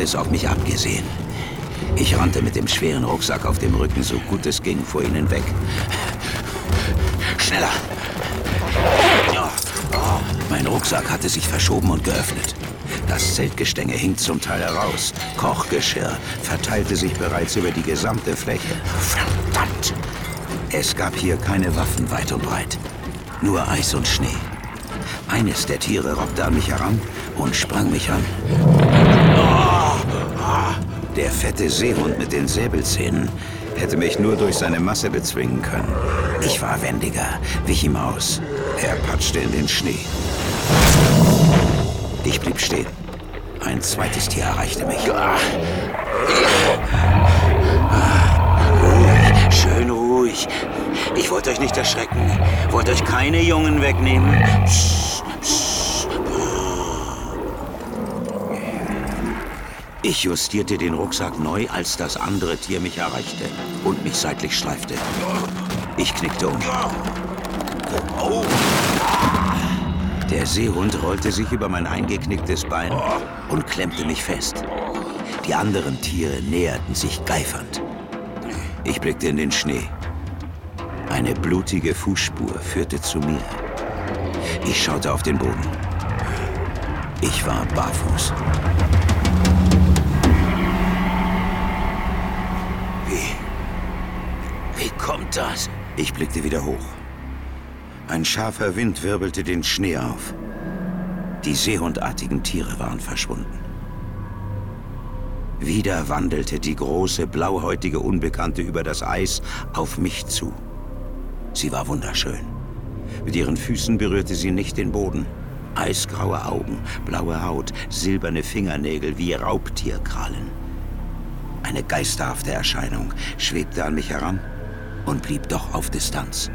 es auf mich abgesehen. Ich rannte mit dem schweren Rucksack auf dem Rücken so gut es ging vor ihnen weg. Schneller! Oh. Mein Rucksack hatte sich verschoben und geöffnet. Das Zeltgestänge hing zum Teil heraus. Kochgeschirr verteilte sich bereits über die gesamte Fläche. Verdammt! Es gab hier keine Waffen weit und breit. Nur Eis und Schnee. Eines der Tiere robbte an mich heran und sprang mich an. Der fette Seehund mit den Säbelzähnen hätte mich nur durch seine Masse bezwingen können. Ich war wendiger, wich ihm aus. Er patschte in den Schnee. Ich blieb stehen. Ein zweites Tier erreichte mich. Ruhig, schön ruhig. Ich wollte euch nicht erschrecken. Wollte euch keine Jungen wegnehmen. Psst. Ich justierte den Rucksack neu, als das andere Tier mich erreichte und mich seitlich streifte. Ich knickte um. Der Seehund rollte sich über mein eingeknicktes Bein und klemmte mich fest. Die anderen Tiere näherten sich geifernd. Ich blickte in den Schnee. Eine blutige Fußspur führte zu mir. Ich schaute auf den Boden. Ich war barfuß. Wie? Wie kommt das? Ich blickte wieder hoch. Ein scharfer Wind wirbelte den Schnee auf. Die seehundartigen Tiere waren verschwunden. Wieder wandelte die große, blauhäutige Unbekannte über das Eis auf mich zu. Sie war wunderschön. Mit ihren Füßen berührte sie nicht den Boden. Eisgraue Augen, blaue Haut, silberne Fingernägel wie Raubtierkrallen. Eine geisterhafte Erscheinung schwebte an mich heran und blieb doch auf Distanz.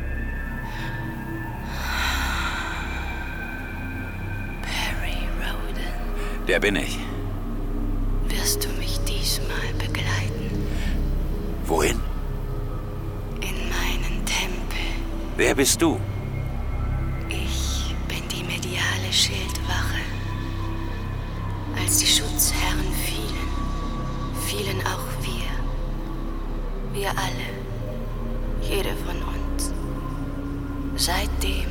Perry Roden, Der bin ich. wirst du mich diesmal begleiten Wohin? in meinen Tempel? Wer bist du? Ich bin die mediale Schildwache. Als die Schutzherren fielen, fielen auch wir. Wir alle. Jede von uns. Seitdem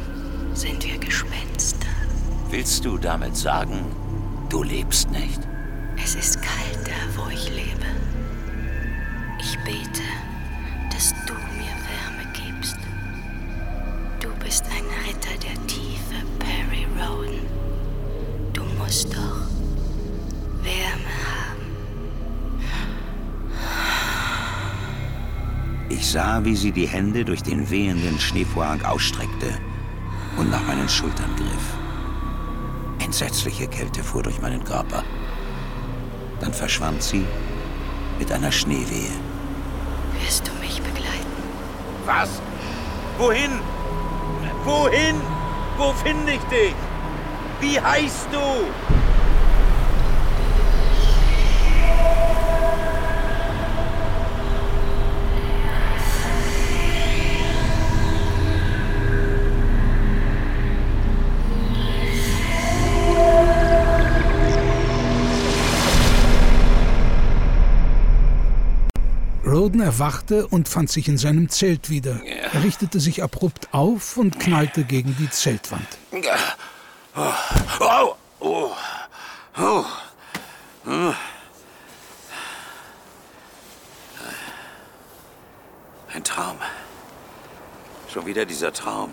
sind wir Gespenster. Willst du damit sagen, du lebst nicht? Es ist kalt da, wo ich lebe. Ich bete, dass du mir Wärme gibst. Du bist ein Ritter der Tiefe, Perry Roden. Du musst doch Wärme haben. Ich sah, wie sie die Hände durch den wehenden Schneevorhang ausstreckte und nach meinen Schultern griff. Entsetzliche Kälte fuhr durch meinen Körper. Dann verschwand sie mit einer Schneewehe. Wirst du mich begleiten? Was? Wohin? Wohin? Wo finde ich dich? Wie heißt du? Roden erwachte und fand sich in seinem Zelt wieder. Er richtete sich abrupt auf und knallte gegen die Zeltwand. Oh, oh, oh, oh. Ein Traum. Schon wieder dieser Traum.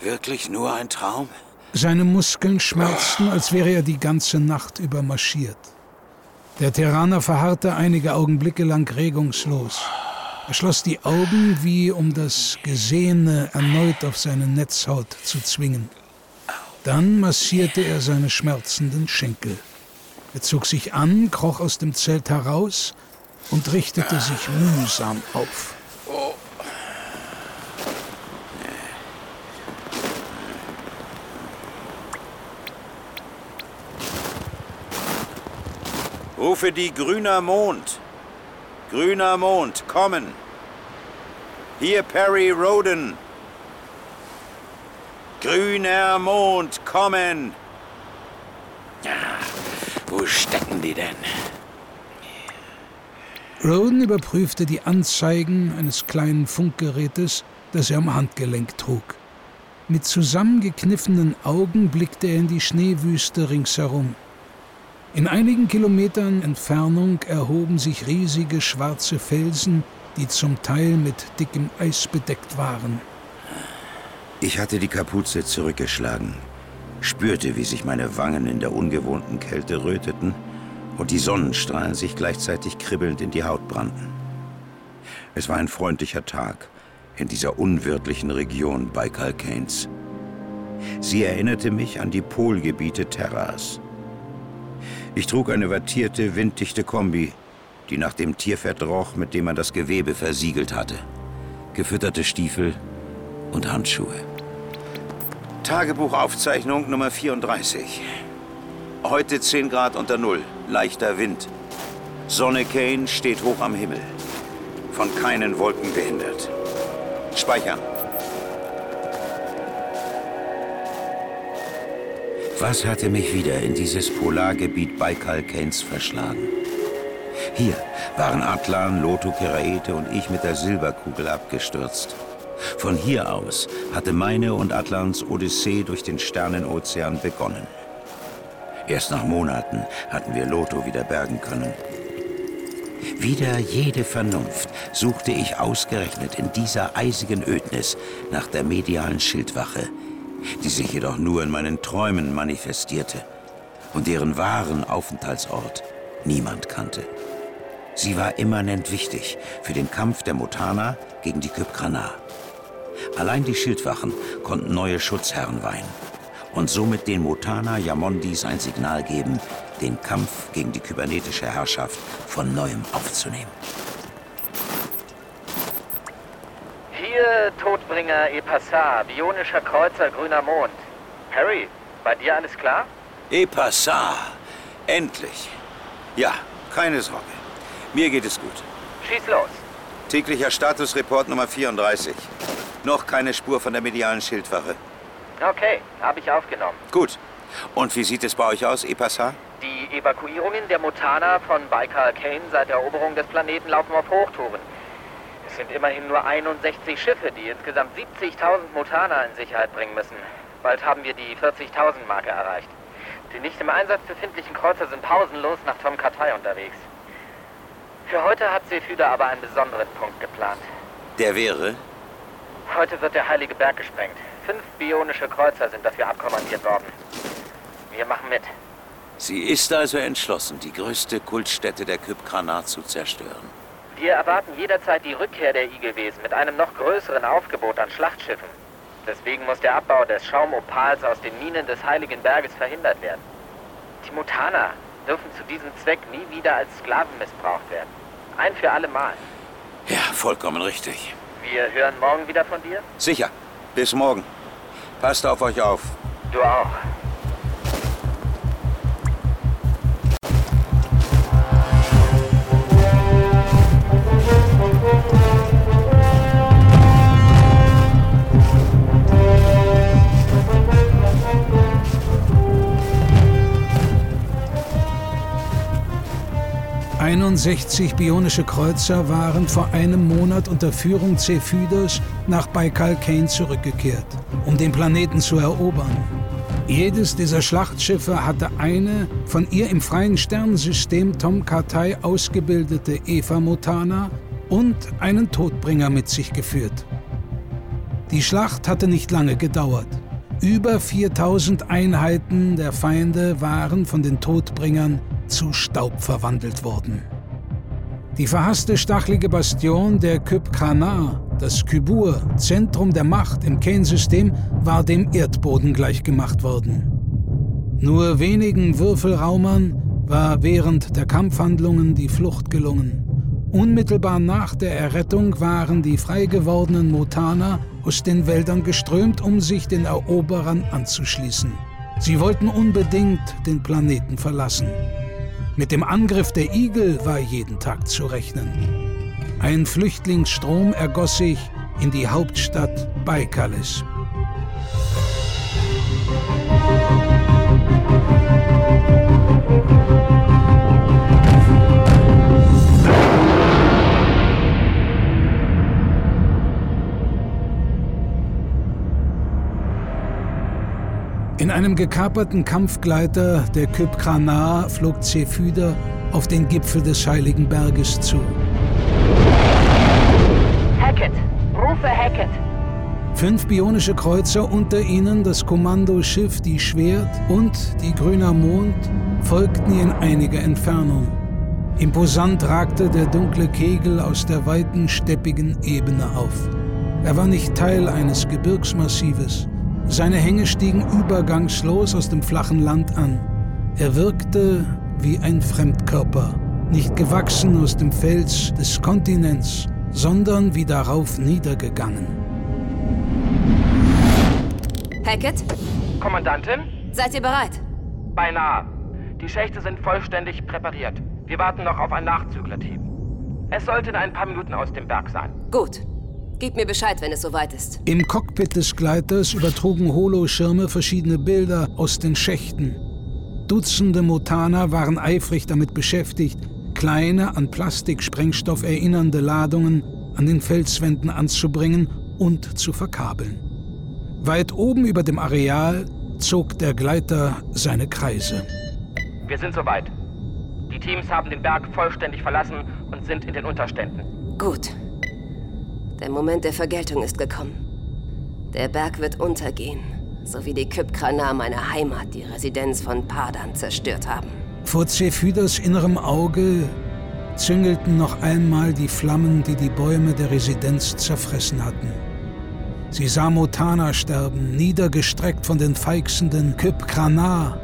Wirklich nur ein Traum? Seine Muskeln schmerzten, als wäre er die ganze Nacht über marschiert. Der Terraner verharrte einige Augenblicke lang regungslos. Er schloss die Augen, wie um das Gesehene erneut auf seine Netzhaut zu zwingen. Dann massierte er seine schmerzenden Schenkel. Er zog sich an, kroch aus dem Zelt heraus und richtete sich mühsam auf. Rufe die grüner Mond. Grüner Mond, kommen. Hier Perry Roden. Grüner Mond, kommen. Ja, wo stecken die denn? Roden überprüfte die Anzeigen eines kleinen Funkgerätes, das er am Handgelenk trug. Mit zusammengekniffenen Augen blickte er in die Schneewüste ringsherum. In einigen Kilometern Entfernung erhoben sich riesige schwarze Felsen, die zum Teil mit dickem Eis bedeckt waren. Ich hatte die Kapuze zurückgeschlagen, spürte, wie sich meine Wangen in der ungewohnten Kälte röteten und die Sonnenstrahlen sich gleichzeitig kribbelnd in die Haut brannten. Es war ein freundlicher Tag in dieser unwirtlichen Region Baikal-Canes. Sie erinnerte mich an die Polgebiete Terras. Ich trug eine wattierte, winddichte Kombi, die nach dem Tierfett roch, mit dem man das Gewebe versiegelt hatte. Gefütterte Stiefel und Handschuhe. Tagebuchaufzeichnung Nummer 34. Heute 10 Grad unter Null, leichter Wind. Sonne Kane steht hoch am Himmel. Von keinen Wolken behindert. Speichern. Was hatte mich wieder in dieses Polargebiet Baikal-Canes verschlagen? Hier waren Atlan, Loto Keraete und ich mit der Silberkugel abgestürzt. Von hier aus hatte meine und Atlans Odyssee durch den Sternenozean begonnen. Erst nach Monaten hatten wir Loto wieder bergen können. Wieder jede Vernunft suchte ich ausgerechnet in dieser eisigen Ödnis nach der medialen Schildwache, die sich jedoch nur in meinen Träumen manifestierte und deren wahren Aufenthaltsort niemand kannte. Sie war immanent wichtig für den Kampf der Mutana gegen die Kypkrana. Allein die Schildwachen konnten neue Schutzherren weihen und somit den Mutana Yamondis ein Signal geben, den Kampf gegen die kybernetische Herrschaft von neuem aufzunehmen. Hier Todbringer Epassar, bionischer Kreuzer Grüner Mond. Harry, bei dir alles klar? Epassar. Endlich. Ja, keine Sorge. Mir geht es gut. Schieß los. Täglicher Statusreport Nummer 34. Noch keine Spur von der medialen Schildwache. Okay, habe ich aufgenommen. Gut. Und wie sieht es bei euch aus, Epassar? Die Evakuierungen der Mutana von Baikal Kane seit der Eroberung des Planeten laufen auf Hochtouren. Es sind immerhin nur 61 Schiffe, die insgesamt 70.000 Mutana in Sicherheit bringen müssen. Bald haben wir die 40.000 Marke erreicht. Die nicht im Einsatz befindlichen Kreuzer sind pausenlos nach Tom Katai unterwegs. Für heute hat Sephyda aber einen besonderen Punkt geplant. Der wäre? Heute wird der Heilige Berg gesprengt. Fünf bionische Kreuzer sind dafür abkommandiert worden. Wir machen mit. Sie ist also entschlossen, die größte Kultstätte der Kypkrana zu zerstören. Wir erwarten jederzeit die Rückkehr der IGWs mit einem noch größeren Aufgebot an Schlachtschiffen. Deswegen muss der Abbau des Schaumopals aus den Minen des Heiligen Berges verhindert werden. Die Mutana dürfen zu diesem Zweck nie wieder als Sklaven missbraucht werden. Ein für alle Mal. Ja, vollkommen richtig. Wir hören morgen wieder von dir? Sicher. Bis morgen. Passt auf euch auf. Du auch. 61 bionische Kreuzer waren vor einem Monat unter Führung Zephydos nach Baikal Kane zurückgekehrt, um den Planeten zu erobern. Jedes dieser Schlachtschiffe hatte eine von ihr im freien Sternensystem Tom Katai ausgebildete Eva Mutana und einen Todbringer mit sich geführt. Die Schlacht hatte nicht lange gedauert. Über 4000 Einheiten der Feinde waren von den Todbringern zu Staub verwandelt worden. Die verhasste stachelige Bastion der Kyb Kana, das Kybur, Zentrum der Macht im Kane-System, war dem Erdboden gleichgemacht worden. Nur wenigen Würfelraumern war während der Kampfhandlungen die Flucht gelungen. Unmittelbar nach der Errettung waren die frei gewordenen Mutaner aus den Wäldern geströmt, um sich den Eroberern anzuschließen. Sie wollten unbedingt den Planeten verlassen. Mit dem Angriff der Igel war jeden Tag zu rechnen. Ein Flüchtlingsstrom ergoss sich in die Hauptstadt Baikalis. Einem gekaperten Kampfgleiter der Kypkranar flog Zephyder auf den Gipfel des Heiligen Berges zu. Hackett! Rufe Hackett! Fünf bionische Kreuzer, unter ihnen das Kommandoschiff Die Schwert und die Grüner Mond, folgten in einiger Entfernung. Imposant ragte der dunkle Kegel aus der weiten, steppigen Ebene auf. Er war nicht Teil eines Gebirgsmassives, seine Hänge stiegen übergangslos aus dem flachen Land an. Er wirkte wie ein Fremdkörper, nicht gewachsen aus dem Fels des Kontinents, sondern wie darauf niedergegangen. Hackett? Kommandantin? Seid ihr bereit? Beinahe. Die Schächte sind vollständig präpariert. Wir warten noch auf ein Nachzüglerteam. Es sollte in ein paar Minuten aus dem Berg sein. Gut. Gib mir Bescheid, wenn es soweit ist. Im Cockpit des Gleiters übertrugen Holoschirme verschiedene Bilder aus den Schächten. Dutzende Mutaner waren eifrig damit beschäftigt, kleine, an Plastiksprengstoff erinnernde Ladungen an den Felswänden anzubringen und zu verkabeln. Weit oben über dem Areal zog der Gleiter seine Kreise. Wir sind soweit. Die Teams haben den Berg vollständig verlassen und sind in den Unterständen. Gut. Der Moment der Vergeltung ist gekommen. Der Berg wird untergehen, so wie die Kypkrana meine Heimat, die Residenz von Padan, zerstört haben. Vor Zephydas innerem Auge züngelten noch einmal die Flammen, die die Bäume der Residenz zerfressen hatten. Sie sah Motana sterben, niedergestreckt von den feixenden Kypkrana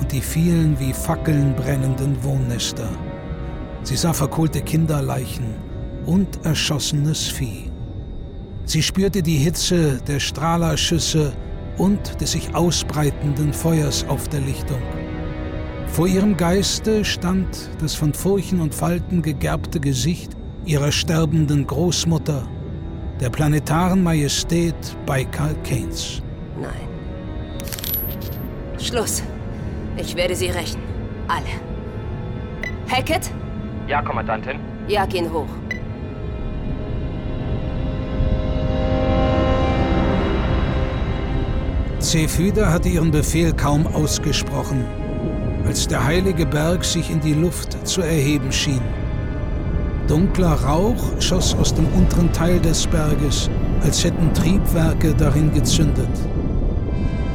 und die vielen wie Fackeln brennenden Wohnnester. Sie sah verkohlte Kinderleichen, und erschossenes Vieh. Sie spürte die Hitze der Strahlerschüsse und des sich ausbreitenden Feuers auf der Lichtung. Vor ihrem Geiste stand das von Furchen und Falten gegerbte Gesicht ihrer sterbenden Großmutter, der planetaren Majestät Baikal Keynes. Nein. Schluss. Ich werde sie rächen. Alle. Hackett? Ja, Kommandantin. Jag ihn hoch. Zephyda hatte ihren Befehl kaum ausgesprochen, als der heilige Berg sich in die Luft zu erheben schien. Dunkler Rauch schoss aus dem unteren Teil des Berges, als hätten Triebwerke darin gezündet.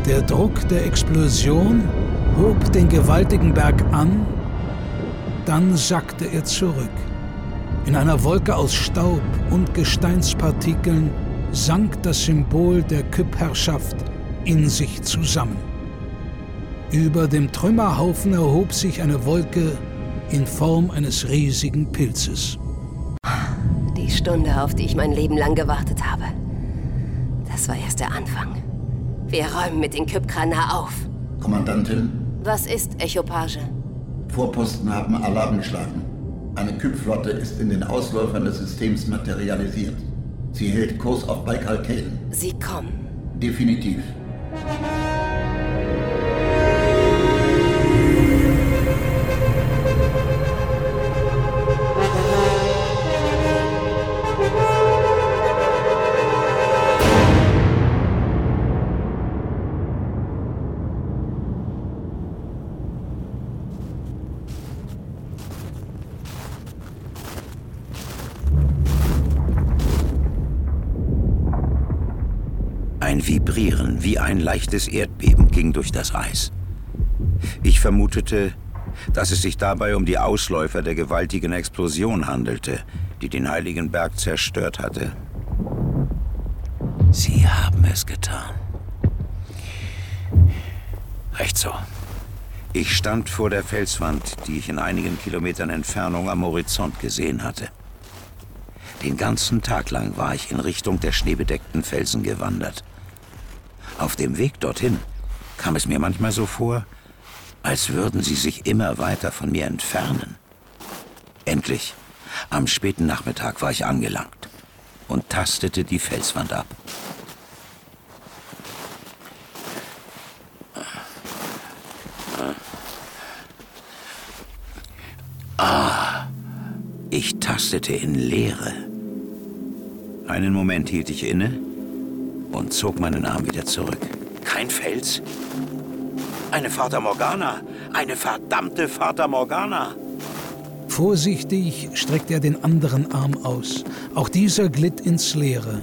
Der Druck der Explosion hob den gewaltigen Berg an, dann sackte er zurück. In einer Wolke aus Staub und Gesteinspartikeln sank das Symbol der Kyp-Herrschaft in sich zusammen. Über dem Trümmerhaufen erhob sich eine Wolke in Form eines riesigen Pilzes. Die Stunde, auf die ich mein Leben lang gewartet habe. Das war erst der Anfang. Wir räumen mit den Kypkrana auf. Kommandantin, Was ist Echopage? Vorposten haben Alarm geschlagen. Eine Kypflotte ist in den Ausläufern des Systems materialisiert. Sie hält Kurs auf Baikal Kale. Sie kommen. Definitiv. Wie ein leichtes Erdbeben ging durch das Eis. Ich vermutete, dass es sich dabei um die Ausläufer der gewaltigen Explosion handelte, die den Heiligen Berg zerstört hatte. Sie haben es getan. Recht so. Ich stand vor der Felswand, die ich in einigen Kilometern Entfernung am Horizont gesehen hatte. Den ganzen Tag lang war ich in Richtung der schneebedeckten Felsen gewandert. Auf dem Weg dorthin kam es mir manchmal so vor, als würden sie sich immer weiter von mir entfernen. Endlich, am späten Nachmittag war ich angelangt und tastete die Felswand ab. Ah, ich tastete in Leere. Einen Moment hielt ich inne und zog meinen Arm wieder zurück. Kein Fels? Eine Fata Morgana! Eine verdammte Fata Morgana! Vorsichtig streckte er den anderen Arm aus. Auch dieser glitt ins Leere.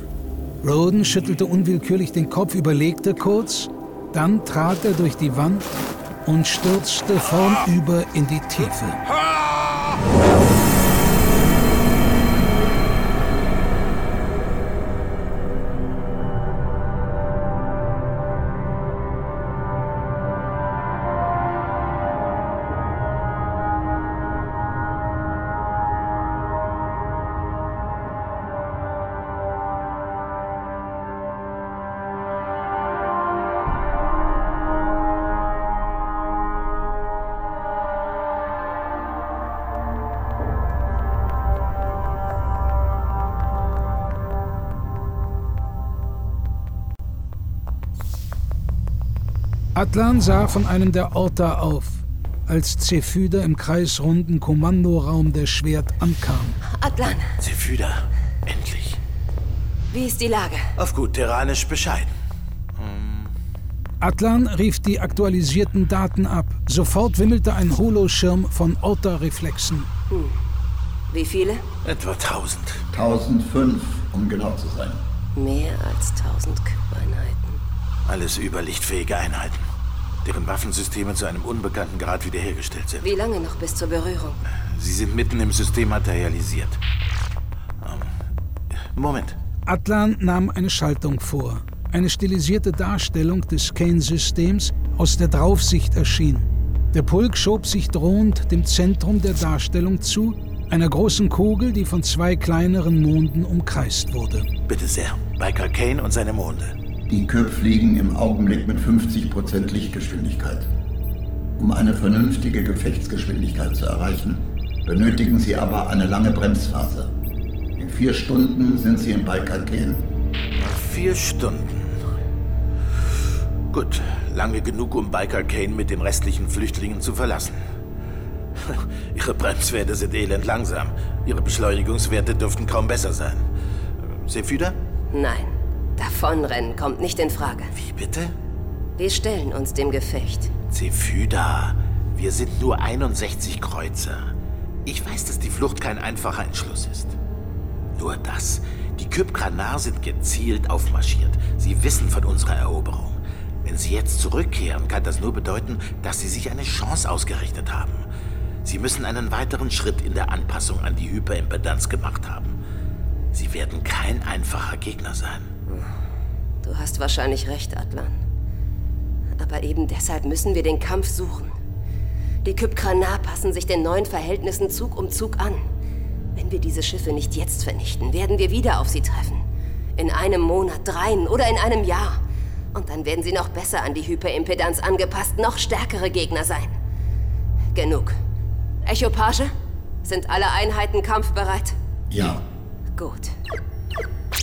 Roden schüttelte unwillkürlich den Kopf, überlegte kurz, dann trat er durch die Wand und stürzte vornüber in die Tiefe. Atlan sah von einem der Orte auf, als Zephyda im kreisrunden Kommandoraum der Schwert ankam. Atlan, Zephyda, endlich. wie ist die Lage? Auf gut Terranisch bescheiden. Atlan rief die aktualisierten Daten ab. Sofort wimmelte ein Holoschirm von Orta-Reflexen. Wie viele? Etwa 1000. 1005, um genau zu sein. Mehr als 1000 Kübeinheiten. Alles überlichtfähige Einheiten, deren Waffensysteme zu einem unbekannten Grad wiederhergestellt sind. Wie lange noch bis zur Berührung? Sie sind mitten im System materialisiert. Ähm, Moment. Atlan nahm eine Schaltung vor. Eine stilisierte Darstellung des Kane-Systems aus der Draufsicht erschien. Der Pulk schob sich drohend dem Zentrum der Darstellung zu, einer großen Kugel, die von zwei kleineren Monden umkreist wurde. Bitte sehr. Bei Kane und seine Monde. Die Köp fliegen im Augenblick mit 50% Lichtgeschwindigkeit. Um eine vernünftige Gefechtsgeschwindigkeit zu erreichen, benötigen sie aber eine lange Bremsphase. In vier Stunden sind sie in Baikal-Ken. Vier Stunden. Gut, lange genug, um Kane mit den restlichen Flüchtlingen zu verlassen. Ihre Bremswerte sind elend langsam. Ihre Beschleunigungswerte dürften kaum besser sein. Sephyda? Nein, davonrennen kommt nicht in Frage. Wie bitte? Wir stellen uns dem Gefecht. Zephyda, wir sind nur 61 Kreuzer. Ich weiß, dass die Flucht kein einfacher Entschluss ist. Nur das. Die Kypkranar sind gezielt aufmarschiert. Sie wissen von unserer Eroberung. Wenn sie jetzt zurückkehren, kann das nur bedeuten, dass sie sich eine Chance ausgerichtet haben. Sie müssen einen weiteren Schritt in der Anpassung an die Hyperimpedanz gemacht haben. Sie werden kein einfacher Gegner sein. Du hast wahrscheinlich recht, Atlan. Aber eben deshalb müssen wir den Kampf suchen. Die Kypkranar passen sich den neuen Verhältnissen Zug um Zug an. Wenn wir diese Schiffe nicht jetzt vernichten, werden wir wieder auf sie treffen. In einem Monat, dreien oder in einem Jahr. Und dann werden sie noch besser an die Hyperimpedanz angepasst, noch stärkere Gegner sein. Genug. Echopage? Sind alle Einheiten kampfbereit? Ja, Gut.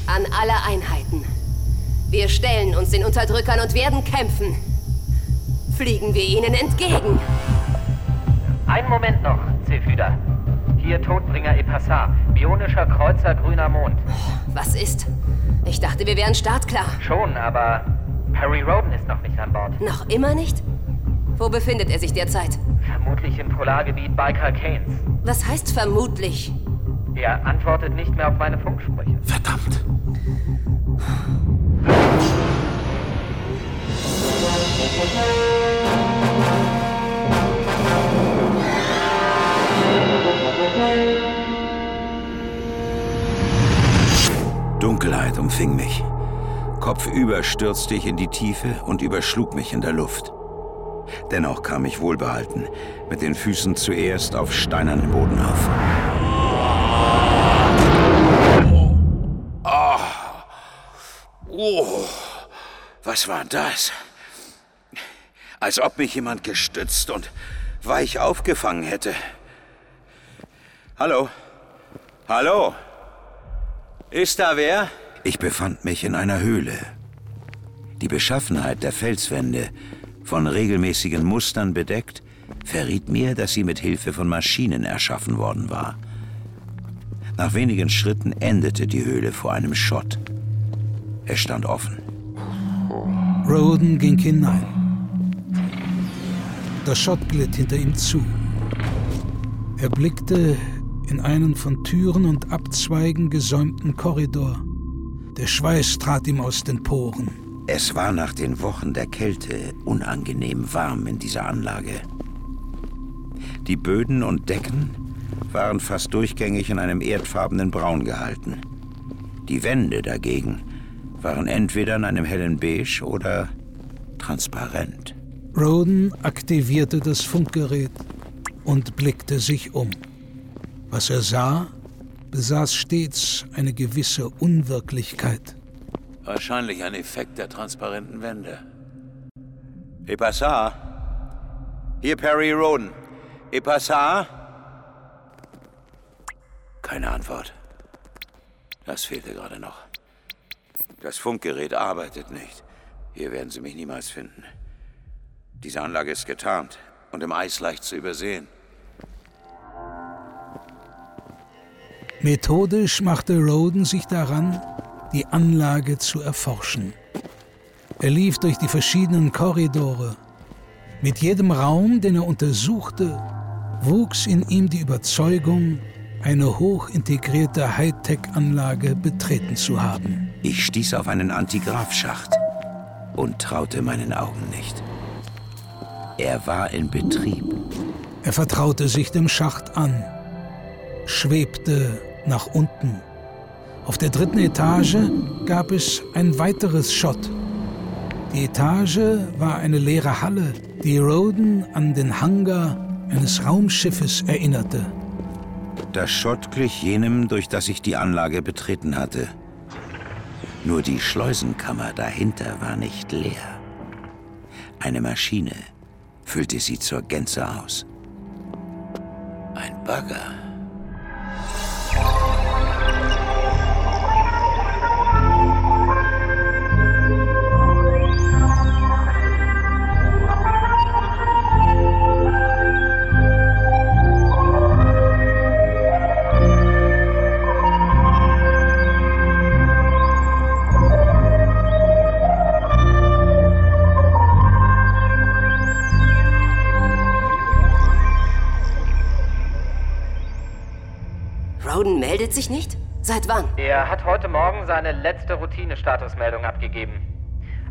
An alle Einheiten. Wir stellen uns den Unterdrückern und werden kämpfen. Fliegen wir ihnen entgegen. Einen Moment noch, Zephyda. Hier Todbringer Epassar, bionischer Kreuzer Grüner Mond. Was ist? Ich dachte, wir wären startklar. Schon, aber Harry Roden ist noch nicht an Bord. Noch immer nicht? Wo befindet er sich derzeit? Vermutlich im Polargebiet Baikal Canes. Was heißt vermutlich? Er antwortet nicht mehr auf meine Funksprüche. Verdammt! Dunkelheit umfing mich. Kopfüber stürzte ich in die Tiefe und überschlug mich in der Luft. Dennoch kam ich wohlbehalten, mit den Füßen zuerst auf steinernen Boden auf. Oh. Was war das? Als ob mich jemand gestützt und weich aufgefangen hätte. Hallo? Hallo? Ist da wer? Ich befand mich in einer Höhle. Die Beschaffenheit der Felswände, von regelmäßigen Mustern bedeckt, verriet mir, dass sie mit Hilfe von Maschinen erschaffen worden war. Nach wenigen Schritten endete die Höhle vor einem Schott. Er stand offen. Roden ging hinein. Das Schott glitt hinter ihm zu. Er blickte in einen von Türen und Abzweigen gesäumten Korridor. Der Schweiß trat ihm aus den Poren. Es war nach den Wochen der Kälte unangenehm warm in dieser Anlage. Die Böden und Decken waren fast durchgängig in einem erdfarbenen Braun gehalten. Die Wände dagegen waren entweder in einem hellen Beige oder transparent. Roden aktivierte das Funkgerät und blickte sich um. Was er sah, besaß stets eine gewisse Unwirklichkeit. Wahrscheinlich ein Effekt der transparenten Wände. Epassar? Hier Perry Roden. Epassar? Keine Antwort. Das fehlte gerade noch. Das Funkgerät arbeitet nicht. Hier werden Sie mich niemals finden. Diese Anlage ist getarnt und im Eis leicht zu übersehen. Methodisch machte Roden sich daran, die Anlage zu erforschen. Er lief durch die verschiedenen Korridore. Mit jedem Raum, den er untersuchte, wuchs in ihm die Überzeugung, eine hochintegrierte Hightech-Anlage betreten zu haben. Ich stieß auf einen Antigrafschacht und traute meinen Augen nicht. Er war in Betrieb. Er vertraute sich dem Schacht an, schwebte nach unten. Auf der dritten Etage gab es ein weiteres Schott. Die Etage war eine leere Halle, die Roden an den Hangar eines Raumschiffes erinnerte. Das Schott glich jenem, durch das ich die Anlage betreten hatte. Nur die Schleusenkammer dahinter war nicht leer. Eine Maschine füllte sie zur Gänze aus. Ein Bagger. Seine letzte Routine-Statusmeldung abgegeben.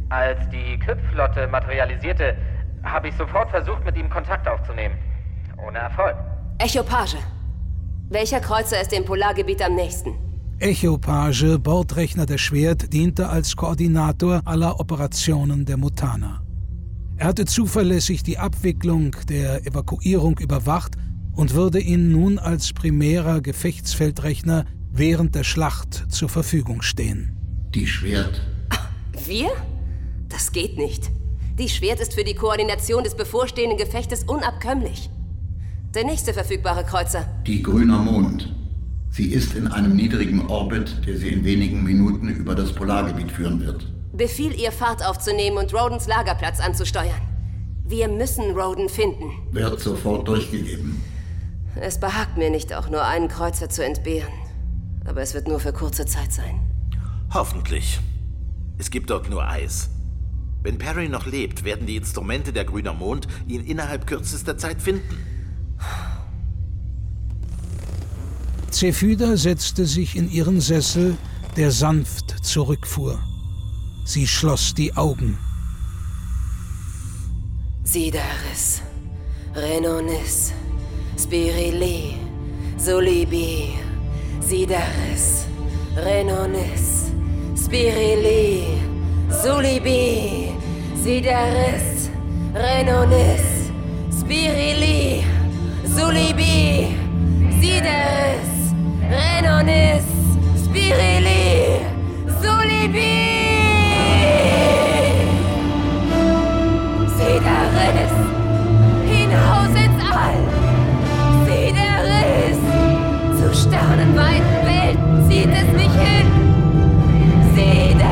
Als die Küpfflotte materialisierte, habe ich sofort versucht, mit ihm Kontakt aufzunehmen. Ohne Erfolg. Echopage. Welcher Kreuzer ist dem Polargebiet am nächsten? Echopage, Bordrechner der Schwert, diente als Koordinator aller Operationen der Mutana. Er hatte zuverlässig die Abwicklung der Evakuierung überwacht und würde ihnen nun als primärer Gefechtsfeldrechner während der Schlacht zur Verfügung stehen. Die Schwert. Wir? Das geht nicht. Die Schwert ist für die Koordination des bevorstehenden Gefechtes unabkömmlich. Der nächste verfügbare Kreuzer. Die Grüner Mond. Sie ist in einem niedrigen Orbit, der sie in wenigen Minuten über das Polargebiet führen wird. Befiehl ihr, Fahrt aufzunehmen und Rodens Lagerplatz anzusteuern. Wir müssen Roden finden. Wird sofort durchgegeben. Es behagt mir nicht, auch nur einen Kreuzer zu entbehren. Aber es wird nur für kurze Zeit sein. Hoffentlich. Es gibt dort nur Eis. Wenn Perry noch lebt, werden die Instrumente der Grüner Mond ihn innerhalb kürzester Zeit finden. Zephyda setzte sich in ihren Sessel, der sanft zurückfuhr. Sie schloss die Augen. Sidaris, Renonis, Spirili, Solibi, Sidaris, Renonis, Spirili, Solibi, Sidaris, Renonis, Spirili, Solibi, Sidaris, Renonis, Spirili, Solibi. Sidaris, hinaus ins All. Sternenweiten Welten zieht es mich hin. Sidaris.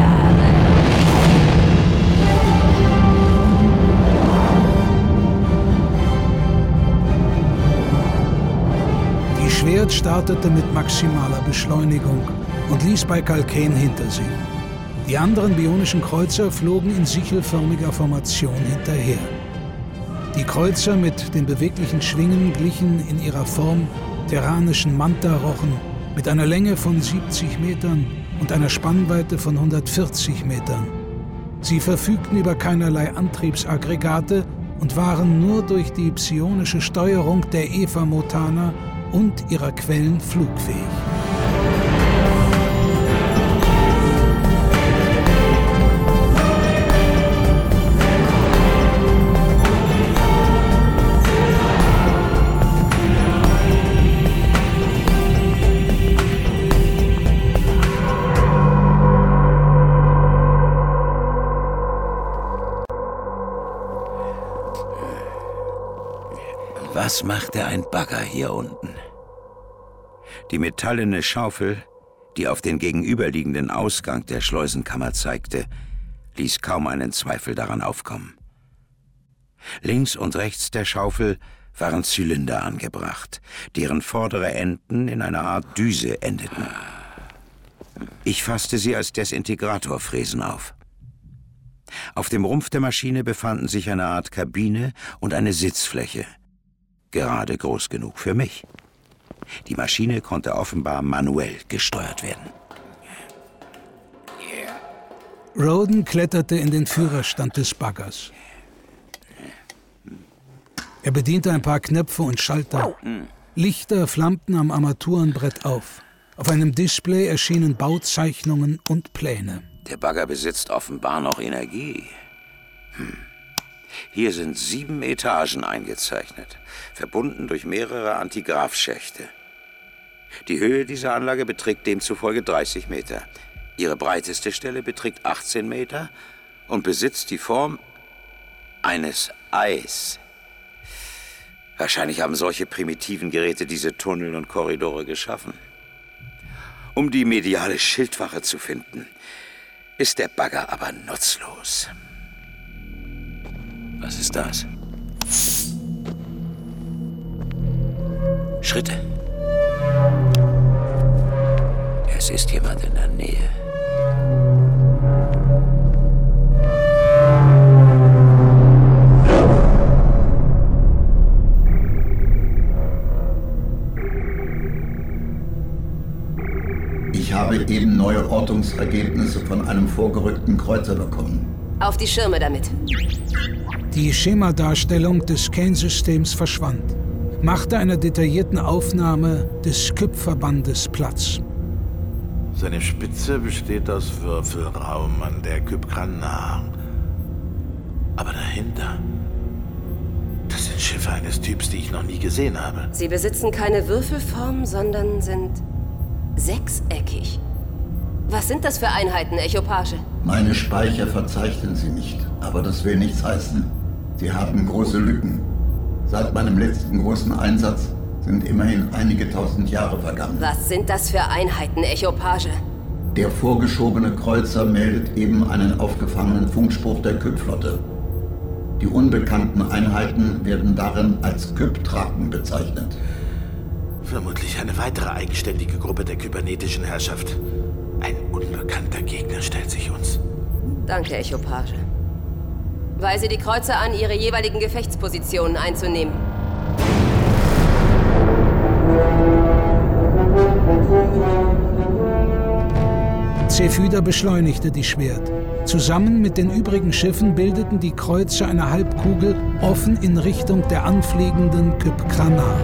Die Schwert startete mit maximaler Beschleunigung und ließ bei Kalken hinter sich. Die anderen bionischen Kreuzer flogen in sichelförmiger Formation hinterher. Die Kreuzer mit den beweglichen Schwingen glichen in ihrer Form terranischen Mantarochen mit einer Länge von 70 Metern und einer Spannweite von 140 Metern. Sie verfügten über keinerlei Antriebsaggregate und waren nur durch die psionische Steuerung der Eva-Motana und ihrer Quellen flugfähig. Was machte ein Bagger hier unten? Die metallene Schaufel, die auf den gegenüberliegenden Ausgang der Schleusenkammer zeigte, ließ kaum einen Zweifel daran aufkommen. Links und rechts der Schaufel waren Zylinder angebracht, deren vordere Enden in einer Art Düse endeten. Ich fasste sie als Desintegratorfräsen auf. Auf dem Rumpf der Maschine befanden sich eine Art Kabine und eine Sitzfläche. Gerade groß genug für mich. Die Maschine konnte offenbar manuell gesteuert werden. Roden kletterte in den Führerstand des Baggers. Er bediente ein paar Knöpfe und Schalter. Lichter flammten am Armaturenbrett auf. Auf einem Display erschienen Bauzeichnungen und Pläne. Der Bagger besitzt offenbar noch Energie. Hm. Hier sind sieben Etagen eingezeichnet, verbunden durch mehrere Antigraphschächte. Die Höhe dieser Anlage beträgt demzufolge 30 Meter. Ihre breiteste Stelle beträgt 18 Meter und besitzt die Form eines Eis. Wahrscheinlich haben solche primitiven Geräte diese Tunnel und Korridore geschaffen. Um die mediale Schildwache zu finden, ist der Bagger aber nutzlos. Was ist das? Schritte. Es ist jemand in der Nähe. Ich habe eben neue Ortungsergebnisse von einem vorgerückten Kreuzer bekommen. Auf die Schirme damit. Die Schemadarstellung des Kane-Systems verschwand, machte einer detaillierten Aufnahme des Kyp-Verbandes Platz. Seine Spitze besteht aus Würfelraum an der Kypkranar. Aber dahinter, das sind Schiffe eines Typs, die ich noch nie gesehen habe. Sie besitzen keine Würfelform, sondern sind sechseckig. Was sind das für Einheiten, Echopage? Meine Speicher verzeichnen sie nicht, aber das will nichts heißen. Sie haben große Lücken. Seit meinem letzten großen Einsatz sind immerhin einige tausend Jahre vergangen. Was sind das für Einheiten, Echopage? Der vorgeschobene Kreuzer meldet eben einen aufgefangenen Funkspruch der Kyp-Flotte. Die unbekannten Einheiten werden darin als Kyp-Traken bezeichnet. Vermutlich eine weitere eigenständige Gruppe der kybernetischen Herrschaft. Ein unbekannter Gegner stellt sich uns. Danke, Echopage. Weise die Kreuzer an, ihre jeweiligen Gefechtspositionen einzunehmen. Zephyda beschleunigte die Schwert. Zusammen mit den übrigen Schiffen bildeten die Kreuzer eine Halbkugel offen in Richtung der anfliegenden Kypkrana.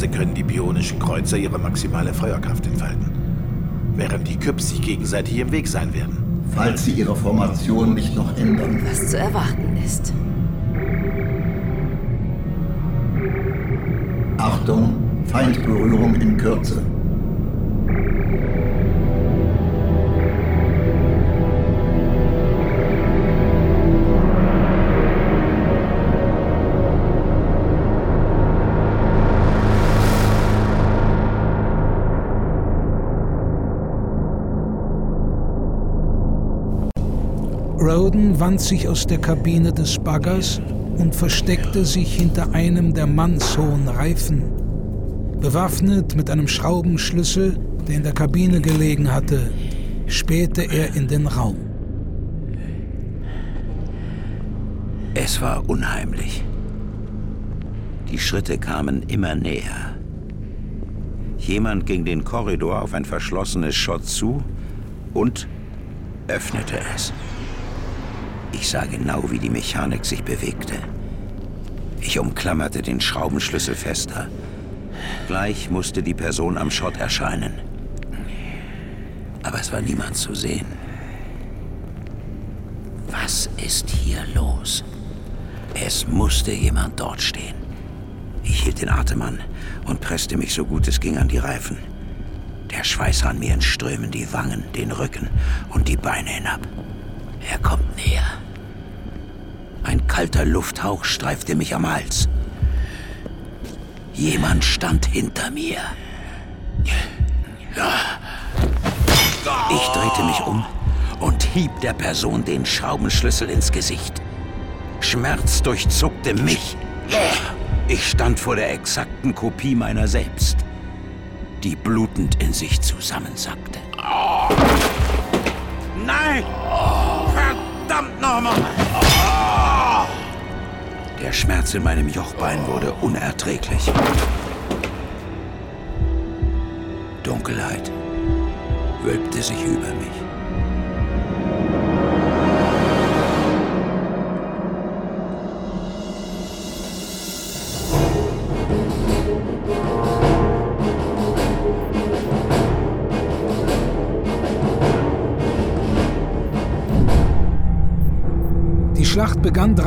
Weise können die bionischen Kreuzer ihre maximale Feuerkraft entfalten, während die Kyps sich gegenseitig im Weg sein werden. Falls sie ihre Formation nicht noch ändern. Was zu erwarten ist. Achtung, Feindberührung in Kürze. Roden wand sich aus der Kabine des Baggers und versteckte sich hinter einem der mannshohen Reifen. Bewaffnet mit einem Schraubenschlüssel, der in der Kabine gelegen hatte, spähte er in den Raum. Es war unheimlich. Die Schritte kamen immer näher. Jemand ging den Korridor auf ein verschlossenes Schott zu und öffnete es. Ich sah genau, wie die Mechanik sich bewegte. Ich umklammerte den Schraubenschlüssel fester. Gleich musste die Person am Schott erscheinen. Aber es war niemand zu sehen. Was ist hier los? Es musste jemand dort stehen. Ich hielt den Atem an und presste mich so gut es ging an die Reifen. Der Schweiß rann mir in Strömen die Wangen, den Rücken und die Beine hinab. Er kommt näher. Ein kalter Lufthauch streifte mich am Hals. Jemand stand hinter mir. Ich drehte mich um und hieb der Person den Schraubenschlüssel ins Gesicht. Schmerz durchzuckte mich. Ich stand vor der exakten Kopie meiner selbst, die blutend in sich zusammensackte. Nein! Verdammt nochmal! Der Schmerz in meinem Jochbein wurde unerträglich. Dunkelheit wölbte sich über mich.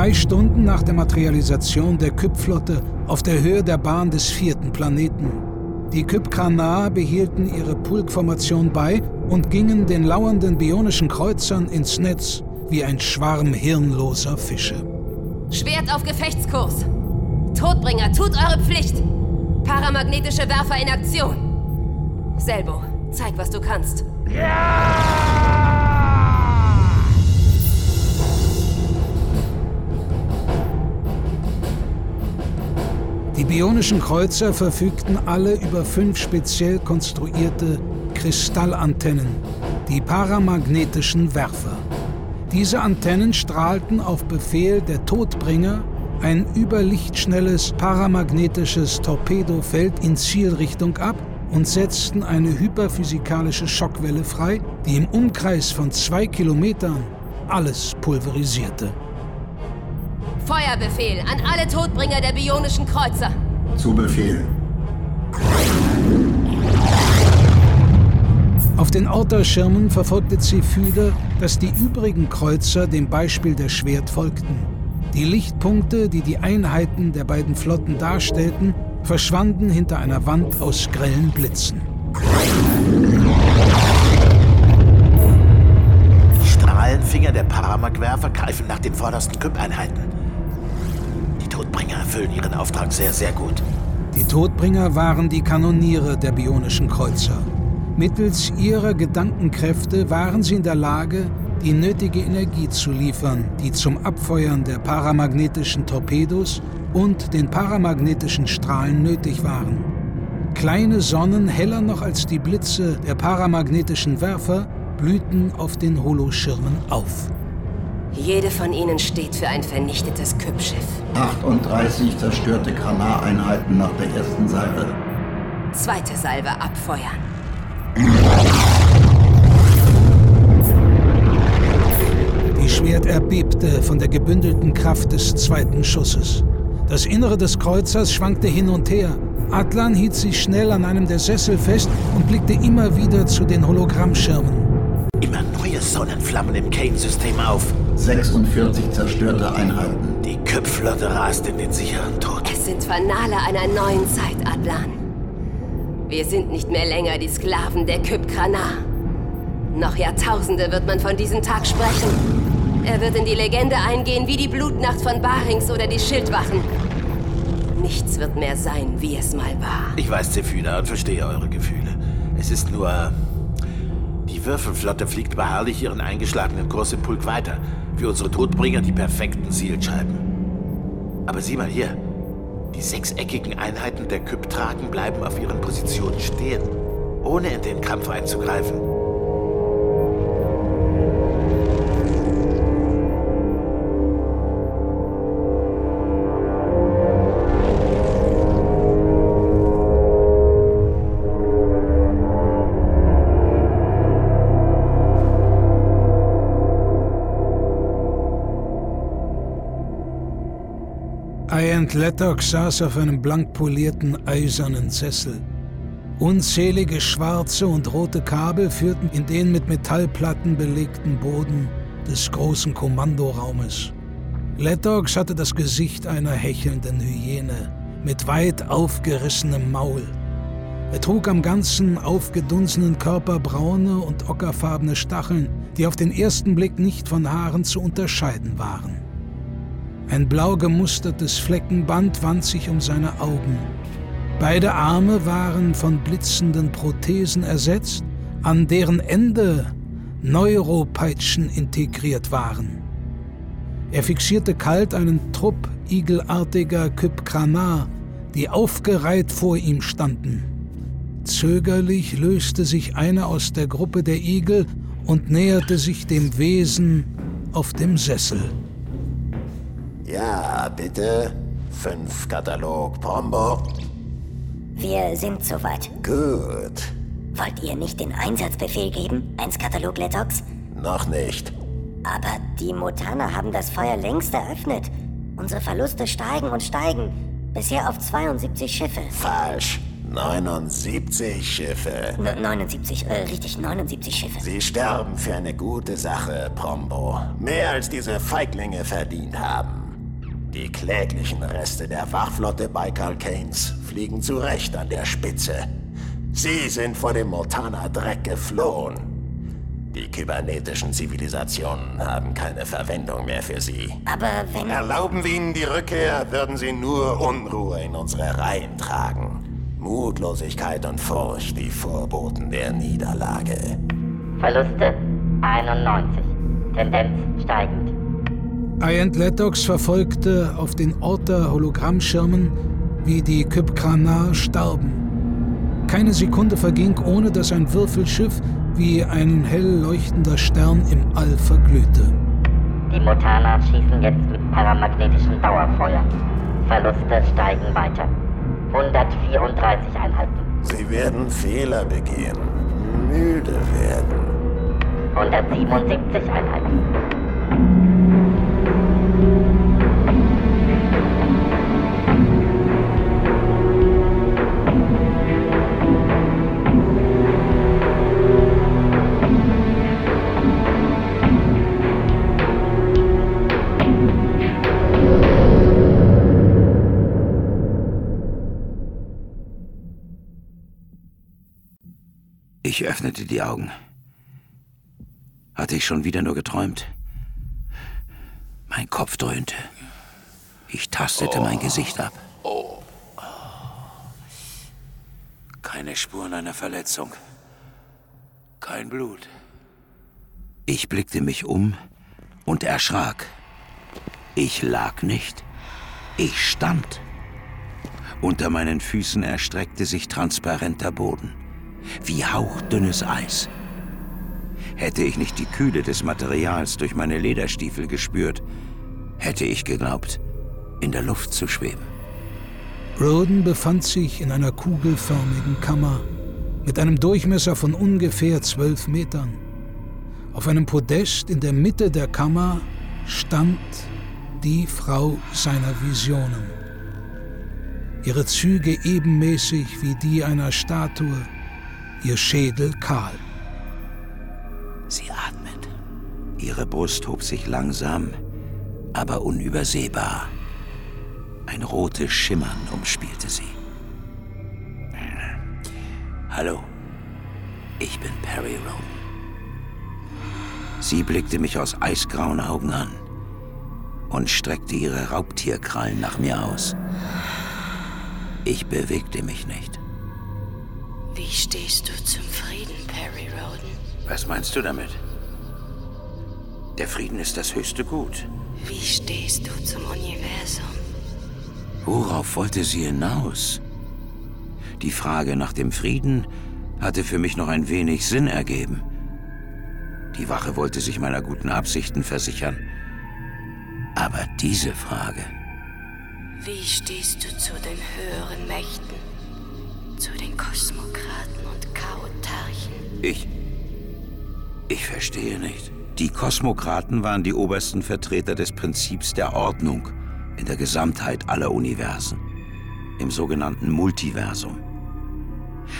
Drei Stunden nach der Materialisation der Kyp-Flotte auf der Höhe der Bahn des vierten Planeten. Die Kypkranar behielten ihre Pulkformation bei und gingen den lauernden bionischen Kreuzern ins Netz wie ein Schwarm hirnloser Fische. Schwert auf Gefechtskurs. Todbringer, tut eure Pflicht. Paramagnetische Werfer in Aktion. Selbo, zeig, was du kannst. Die bionischen Kreuzer verfügten alle über fünf speziell konstruierte Kristallantennen, die paramagnetischen Werfer. Diese Antennen strahlten auf Befehl der Todbringer ein überlichtschnelles paramagnetisches Torpedofeld in Zielrichtung ab und setzten eine hyperphysikalische Schockwelle frei, die im Umkreis von zwei Kilometern alles pulverisierte. Feuerbefehl an alle Todbringer der bionischen Kreuzer. Zu Befehl. Auf den Orta-Schirmen verfolgte Zephyda, dass die übrigen Kreuzer dem Beispiel der Schwert folgten. Die Lichtpunkte, die die Einheiten der beiden Flotten darstellten, verschwanden hinter einer Wand aus grellen Blitzen. Die Strahlenfinger der Paramagwerfer greifen nach den vordersten Küpp-Einheiten. Die Todbringer erfüllen ihren Auftrag sehr, sehr gut. Die Todbringer waren die Kanoniere der bionischen Kreuzer. Mittels ihrer Gedankenkräfte waren sie in der Lage, die nötige Energie zu liefern, die zum Abfeuern der paramagnetischen Torpedos und den paramagnetischen Strahlen nötig waren. Kleine Sonnen, heller noch als die Blitze der paramagnetischen Werfer, blühten auf den Holoschirmen auf. Jede von ihnen steht für ein vernichtetes Küppschiff. 38 zerstörte Kranar-Einheiten nach der ersten Salve. Zweite Salve abfeuern. Die Schwert erbebte von der gebündelten Kraft des zweiten Schusses. Das Innere des Kreuzers schwankte hin und her. Atlan hielt sich schnell an einem der Sessel fest und blickte immer wieder zu den Hologrammschirmen. Immer neue Sonnenflammen im Kane-System auf. 46 zerstörte Einheiten. Die Köpfflotte rast in den sicheren Tod. Es sind Fanale einer neuen Zeit, Adlan. Wir sind nicht mehr länger die Sklaven der Kypkrana. Noch Jahrtausende wird man von diesem Tag sprechen. Er wird in die Legende eingehen wie die Blutnacht von Barings oder die Schildwachen. Nichts wird mehr sein, wie es mal war. Ich weiß, Zephyna, und verstehe eure Gefühle. Es ist nur... Die Würfelflotte fliegt beharrlich ihren eingeschlagenen Kurs im Pulk weiter. Für unsere Todbringer die perfekten Zielscheiben. Aber sieh mal hier. Die sechseckigen Einheiten der Kyptraken bleiben auf ihren Positionen stehen, ohne in den Kampf einzugreifen. Lettox saß auf einem blank polierten eisernen Sessel. Unzählige schwarze und rote Kabel führten in den mit Metallplatten belegten Boden des großen Kommandoraumes. Lettox hatte das Gesicht einer hechelnden Hyäne mit weit aufgerissenem Maul. Er trug am ganzen aufgedunsenen Körper braune und ockerfarbene Stacheln, die auf den ersten Blick nicht von Haaren zu unterscheiden waren. Ein blau gemustertes Fleckenband wand sich um seine Augen. Beide Arme waren von blitzenden Prothesen ersetzt, an deren Ende Neuropeitschen integriert waren. Er fixierte kalt einen Trupp igelartiger Kypkranar, die aufgereiht vor ihm standen. Zögerlich löste sich einer aus der Gruppe der Igel und näherte sich dem Wesen auf dem Sessel. Ja, bitte. Fünf Katalog Pombo. Wir sind soweit. Gut. Wollt ihr nicht den Einsatzbefehl geben? Eins Katalog Letox? Noch nicht. Aber die Motaner haben das Feuer längst eröffnet. Unsere Verluste steigen und steigen. Bisher auf 72 Schiffe. Falsch. 79 Schiffe. N 79, äh, richtig, 79 Schiffe. Sie sterben für eine gute Sache, Pombo. Mehr als diese Feiglinge verdient haben. Die kläglichen Reste der Wachflotte Baikal Kanes fliegen zurecht an der Spitze. Sie sind vor dem Mortana-Dreck geflohen. Die kybernetischen Zivilisationen haben keine Verwendung mehr für sie. Aber wenn... Erlauben wir ihnen die Rückkehr, würden sie nur Unruhe in unsere Reihen tragen. Mutlosigkeit und Furcht, die Vorboten der Niederlage. Verluste 91. Tendenz steigend. Iant Lettox verfolgte auf den Ort der Hologrammschirmen, wie die Kypkranar starben. Keine Sekunde verging, ohne dass ein Würfelschiff wie ein hell leuchtender Stern im All verglühte. Die Motaner schießen jetzt mit paramagnetischem Dauerfeuer. Verluste steigen weiter. 134 Einheiten. Sie werden Fehler begehen, müde werden. 177 Einheiten. Ich öffnete die Augen. Hatte ich schon wieder nur geträumt? Mein Kopf dröhnte. Ich tastete mein Gesicht ab. Keine Spuren einer Verletzung. Kein Blut. Ich blickte mich um und erschrak. Ich lag nicht. Ich stand. Unter meinen Füßen erstreckte sich transparenter Boden, wie hauchdünnes Eis. Hätte ich nicht die Kühle des Materials durch meine Lederstiefel gespürt, hätte ich geglaubt, in der Luft zu schweben. Roden befand sich in einer kugelförmigen Kammer mit einem Durchmesser von ungefähr zwölf Metern. Auf einem Podest in der Mitte der Kammer stand die Frau seiner Visionen. Ihre Züge ebenmäßig wie die einer Statue, ihr Schädel kahl. Sie atmet. Ihre Brust hob sich langsam, aber unübersehbar. Ein rotes Schimmern umspielte sie. Hallo, ich bin Perry Roden. Sie blickte mich aus eisgrauen Augen an und streckte ihre Raubtierkrallen nach mir aus. Ich bewegte mich nicht. Wie stehst du zum Frieden, Perry Roden? Was meinst du damit? Der Frieden ist das höchste Gut. Wie stehst du zum Universum? Worauf wollte sie hinaus? Die Frage nach dem Frieden hatte für mich noch ein wenig Sinn ergeben. Die Wache wollte sich meiner guten Absichten versichern. Aber diese Frage. Wie stehst du zu den höheren Mächten? Zu den Kosmokraten und Chaotarchen? Ich. Ich verstehe nicht. Die Kosmokraten waren die obersten Vertreter des Prinzips der Ordnung in der Gesamtheit aller Universen, im sogenannten Multiversum.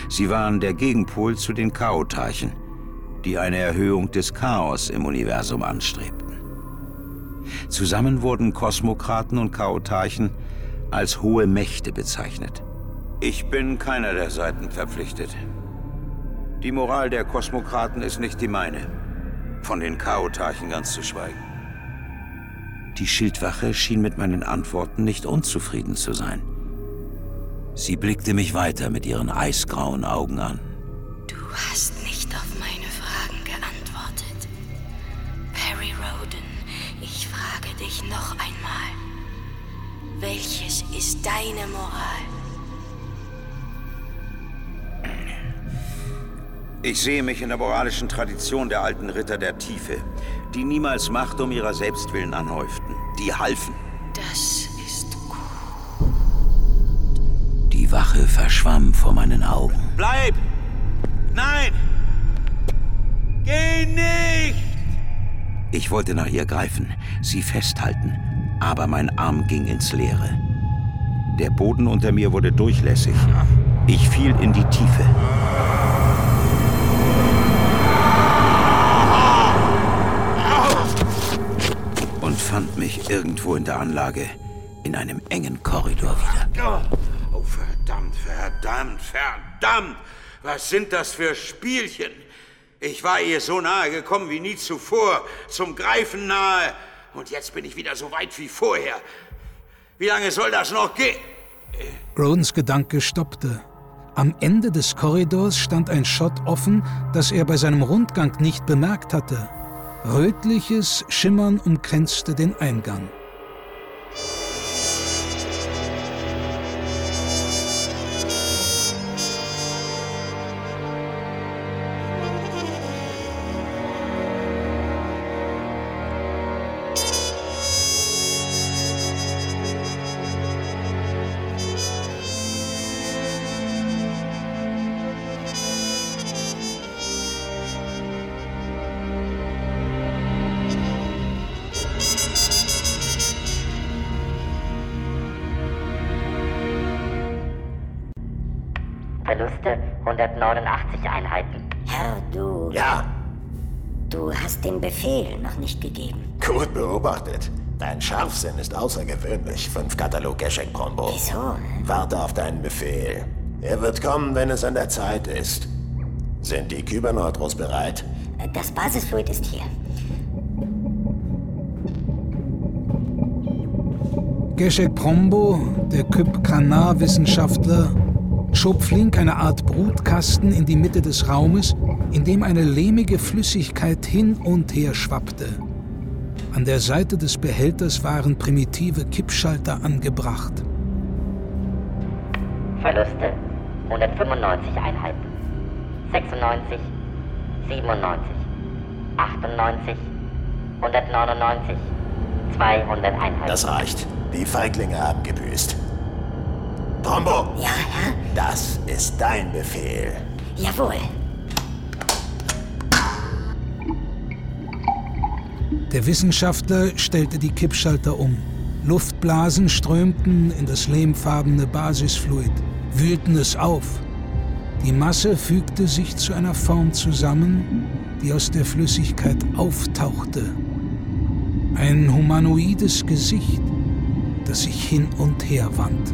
Sie waren der Gegenpol zu den Chaotarchen, die eine Erhöhung des Chaos im Universum anstrebten. Zusammen wurden Kosmokraten und Chaotarchen als hohe Mächte bezeichnet. Ich bin keiner der Seiten verpflichtet. Die Moral der Kosmokraten ist nicht die meine. Von den Chaotarchen ganz zu schweigen. Die Schildwache schien mit meinen Antworten nicht unzufrieden zu sein. Sie blickte mich weiter mit ihren eisgrauen Augen an. Du hast nicht auf meine Fragen geantwortet. Perry Roden, ich frage dich noch einmal. Welches ist deine Moral? Ich sehe mich in der moralischen Tradition der alten Ritter der Tiefe, die niemals Macht um ihrer selbst willen anhäuften. Die halfen. Das ist gut. Die Wache verschwamm vor meinen Augen. Bleib! Nein! Geh nicht! Ich wollte nach ihr greifen, sie festhalten, aber mein Arm ging ins Leere. Der Boden unter mir wurde durchlässig. Ich fiel in die Tiefe. Fand mich irgendwo in der Anlage, in einem engen Korridor wieder. Oh, verdammt, verdammt, verdammt! Was sind das für Spielchen? Ich war ihr so nahe gekommen wie nie zuvor, zum Greifen nahe. Und jetzt bin ich wieder so weit wie vorher. Wie lange soll das noch gehen? Rodens Gedanke stoppte. Am Ende des Korridors stand ein Schott offen, das er bei seinem Rundgang nicht bemerkt hatte. Rötliches Schimmern umkränzte den Eingang. Dein Scharfsinn ist außergewöhnlich, fünf Katalog Geschenk Brombo. Wieso? Warte auf deinen Befehl. Er wird kommen, wenn es an der Zeit ist. Sind die Kyberneutros bereit? Das Basisfluid ist hier. Geshek Prombo, der Kyp-Kanar-Wissenschaftler, schob flink eine Art Brutkasten in die Mitte des Raumes, in dem eine lehmige Flüssigkeit hin und her schwappte. An der Seite des Behälters waren primitive Kippschalter angebracht. Verluste 195 Einheiten. 96, 97, 98, 199, 200 Einheiten. Das reicht. Die Feiglinge haben gebüßt. Trombo! Ja, Herr? Das ist dein Befehl. Jawohl. Der Wissenschaftler stellte die Kippschalter um. Luftblasen strömten in das lehmfarbene Basisfluid, wühlten es auf. Die Masse fügte sich zu einer Form zusammen, die aus der Flüssigkeit auftauchte. Ein humanoides Gesicht, das sich hin und her wand.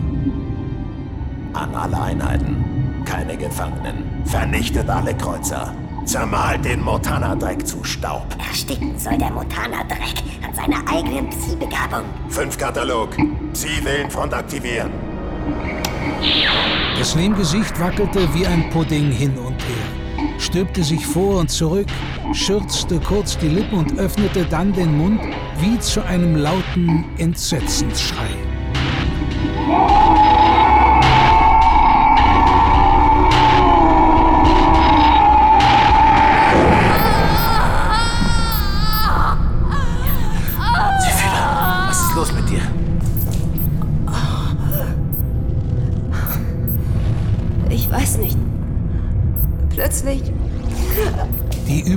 An alle Einheiten. Keine Gefangenen. Vernichtet alle Kreuzer. Zermalt den Motana-Dreck zu Staub. Ersticken soll der Motana-Dreck an seiner eigenen Psi-Begabung. Fünf Katalog. Psi-Willenfront aktivieren. Das Lehmgesicht wackelte wie ein Pudding hin und her, stülpte sich vor und zurück, schürzte kurz die Lippen und öffnete dann den Mund wie zu einem lauten Entsetzensschrei.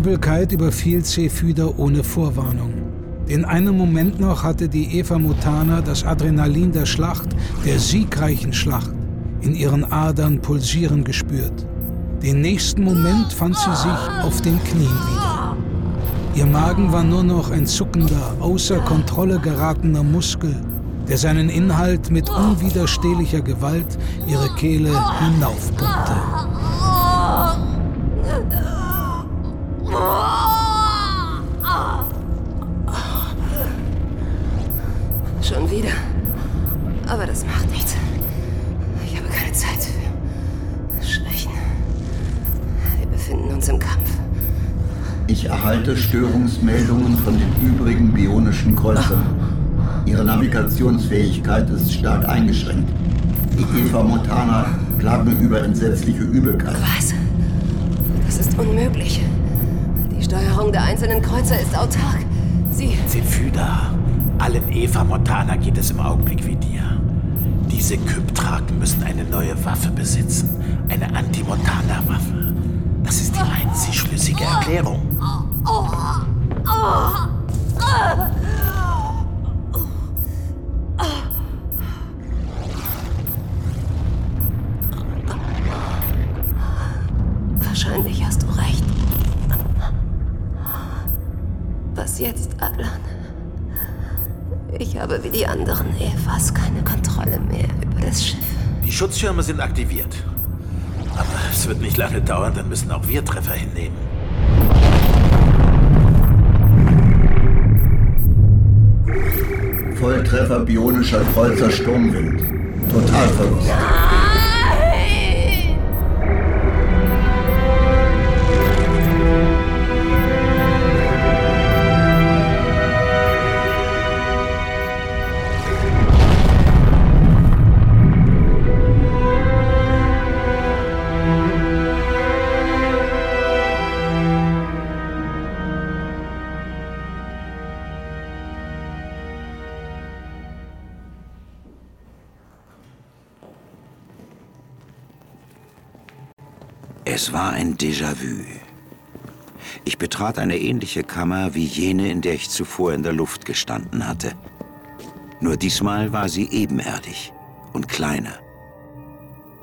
Übelkeit überfiel Zephyda ohne Vorwarnung. Den einen Moment noch hatte die Eva Mutana das Adrenalin der Schlacht, der siegreichen Schlacht, in ihren Adern pulsieren gespürt. Den nächsten Moment fand sie sich auf den Knien wieder. Ihr Magen war nur noch ein zuckender, außer Kontrolle geratener Muskel, der seinen Inhalt mit unwiderstehlicher Gewalt ihre Kehle hinaufpumpte. Aber das macht nichts. Ich habe keine Zeit für Schwächen. Wir befinden uns im Kampf. Ich erhalte Störungsmeldungen von den übrigen bionischen Kreuzern. Ihre Navigationsfähigkeit ist stark eingeschränkt. Die Eva Montana klagen über entsetzliche Übelkeit. Was? Das ist unmöglich. Die Steuerung der einzelnen Kreuzer ist autark. Sie. Zephyda, allen Eva Montana geht es im Augenblick wie dir. Diese Kyptraken müssen eine neue Waffe besitzen. Eine Anti-Montana-Waffe. Das ist die einzig schlüssige Erklärung. Wahrscheinlich hast du recht. Was jetzt, Adlan? Ich habe wie die anderen Evas keine Kontrolle mehr das Schiff. Die Schutzschirme sind aktiviert. Aber es wird nicht lange dauern, dann müssen auch wir Treffer hinnehmen. Volltreffer bionischer Kreuzer Sturmwind. Totalverlust. Es ein Déjà-vu. Ich betrat eine ähnliche Kammer wie jene, in der ich zuvor in der Luft gestanden hatte. Nur diesmal war sie ebenerdig und kleiner.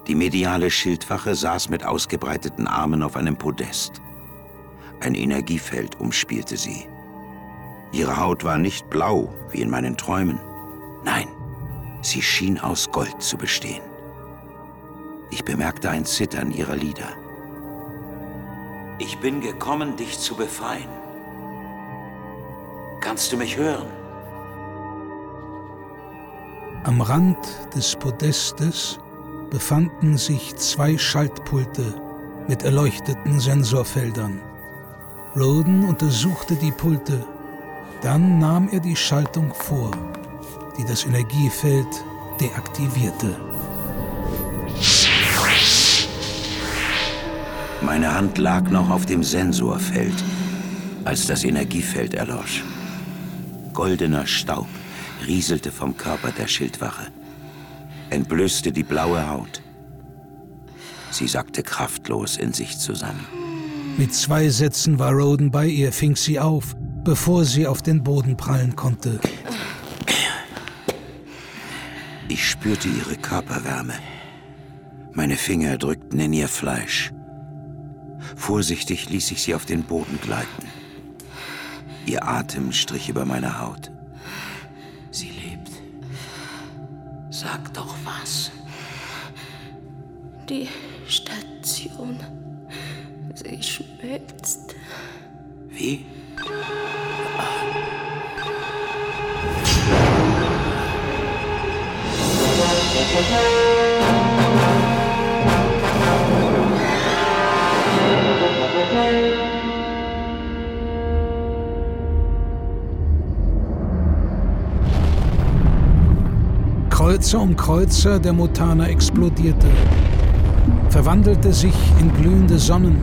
Die mediale Schildwache saß mit ausgebreiteten Armen auf einem Podest. Ein Energiefeld umspielte sie. Ihre Haut war nicht blau, wie in meinen Träumen. Nein, sie schien aus Gold zu bestehen. Ich bemerkte ein Zittern ihrer Lider. Ich bin gekommen, dich zu befreien. Kannst du mich hören? Am Rand des Podestes befanden sich zwei Schaltpulte mit erleuchteten Sensorfeldern. Roden untersuchte die Pulte. Dann nahm er die Schaltung vor, die das Energiefeld deaktivierte. Meine Hand lag noch auf dem Sensorfeld. als das Energiefeld erlosch. Goldener Staub rieselte vom Körper der Schildwache, entblößte die blaue Haut. Sie sackte kraftlos in sich zusammen. Mit zwei Sätzen war Roden bei ihr, fing sie auf, bevor sie auf den Boden prallen konnte. Ich spürte ihre Körperwärme. Meine Finger drückten in ihr Fleisch. Vorsichtig ließ ich sie auf den Boden gleiten. Ihr Atem strich über meine Haut. Sie lebt. Sag doch was. Die Station. Sie schmilzt. Wie? Kreuzer um Kreuzer der Mutana explodierte, verwandelte sich in glühende Sonnen.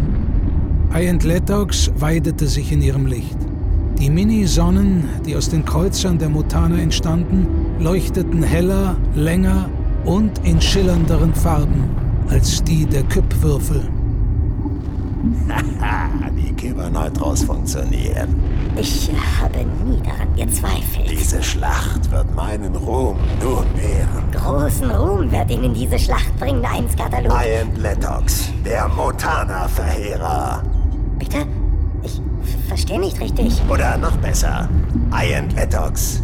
Iant Letox weidete sich in ihrem Licht. Die Mini-Sonnen, die aus den Kreuzern der Mutana entstanden, leuchteten heller, länger und in schillernderen Farben als die der Küppwürfel. die Kyberneutros funktionieren. Ich habe nie daran gezweifelt. Diese Schlacht wird meinen Ruhm nur mehren. Großen Ruhm wird Ihnen diese Schlacht bringen, Eins-Katalog. Ian Letox, der Motana-Verheerer. Bitte? Ich verstehe nicht richtig. Oder noch besser, Ian Letox,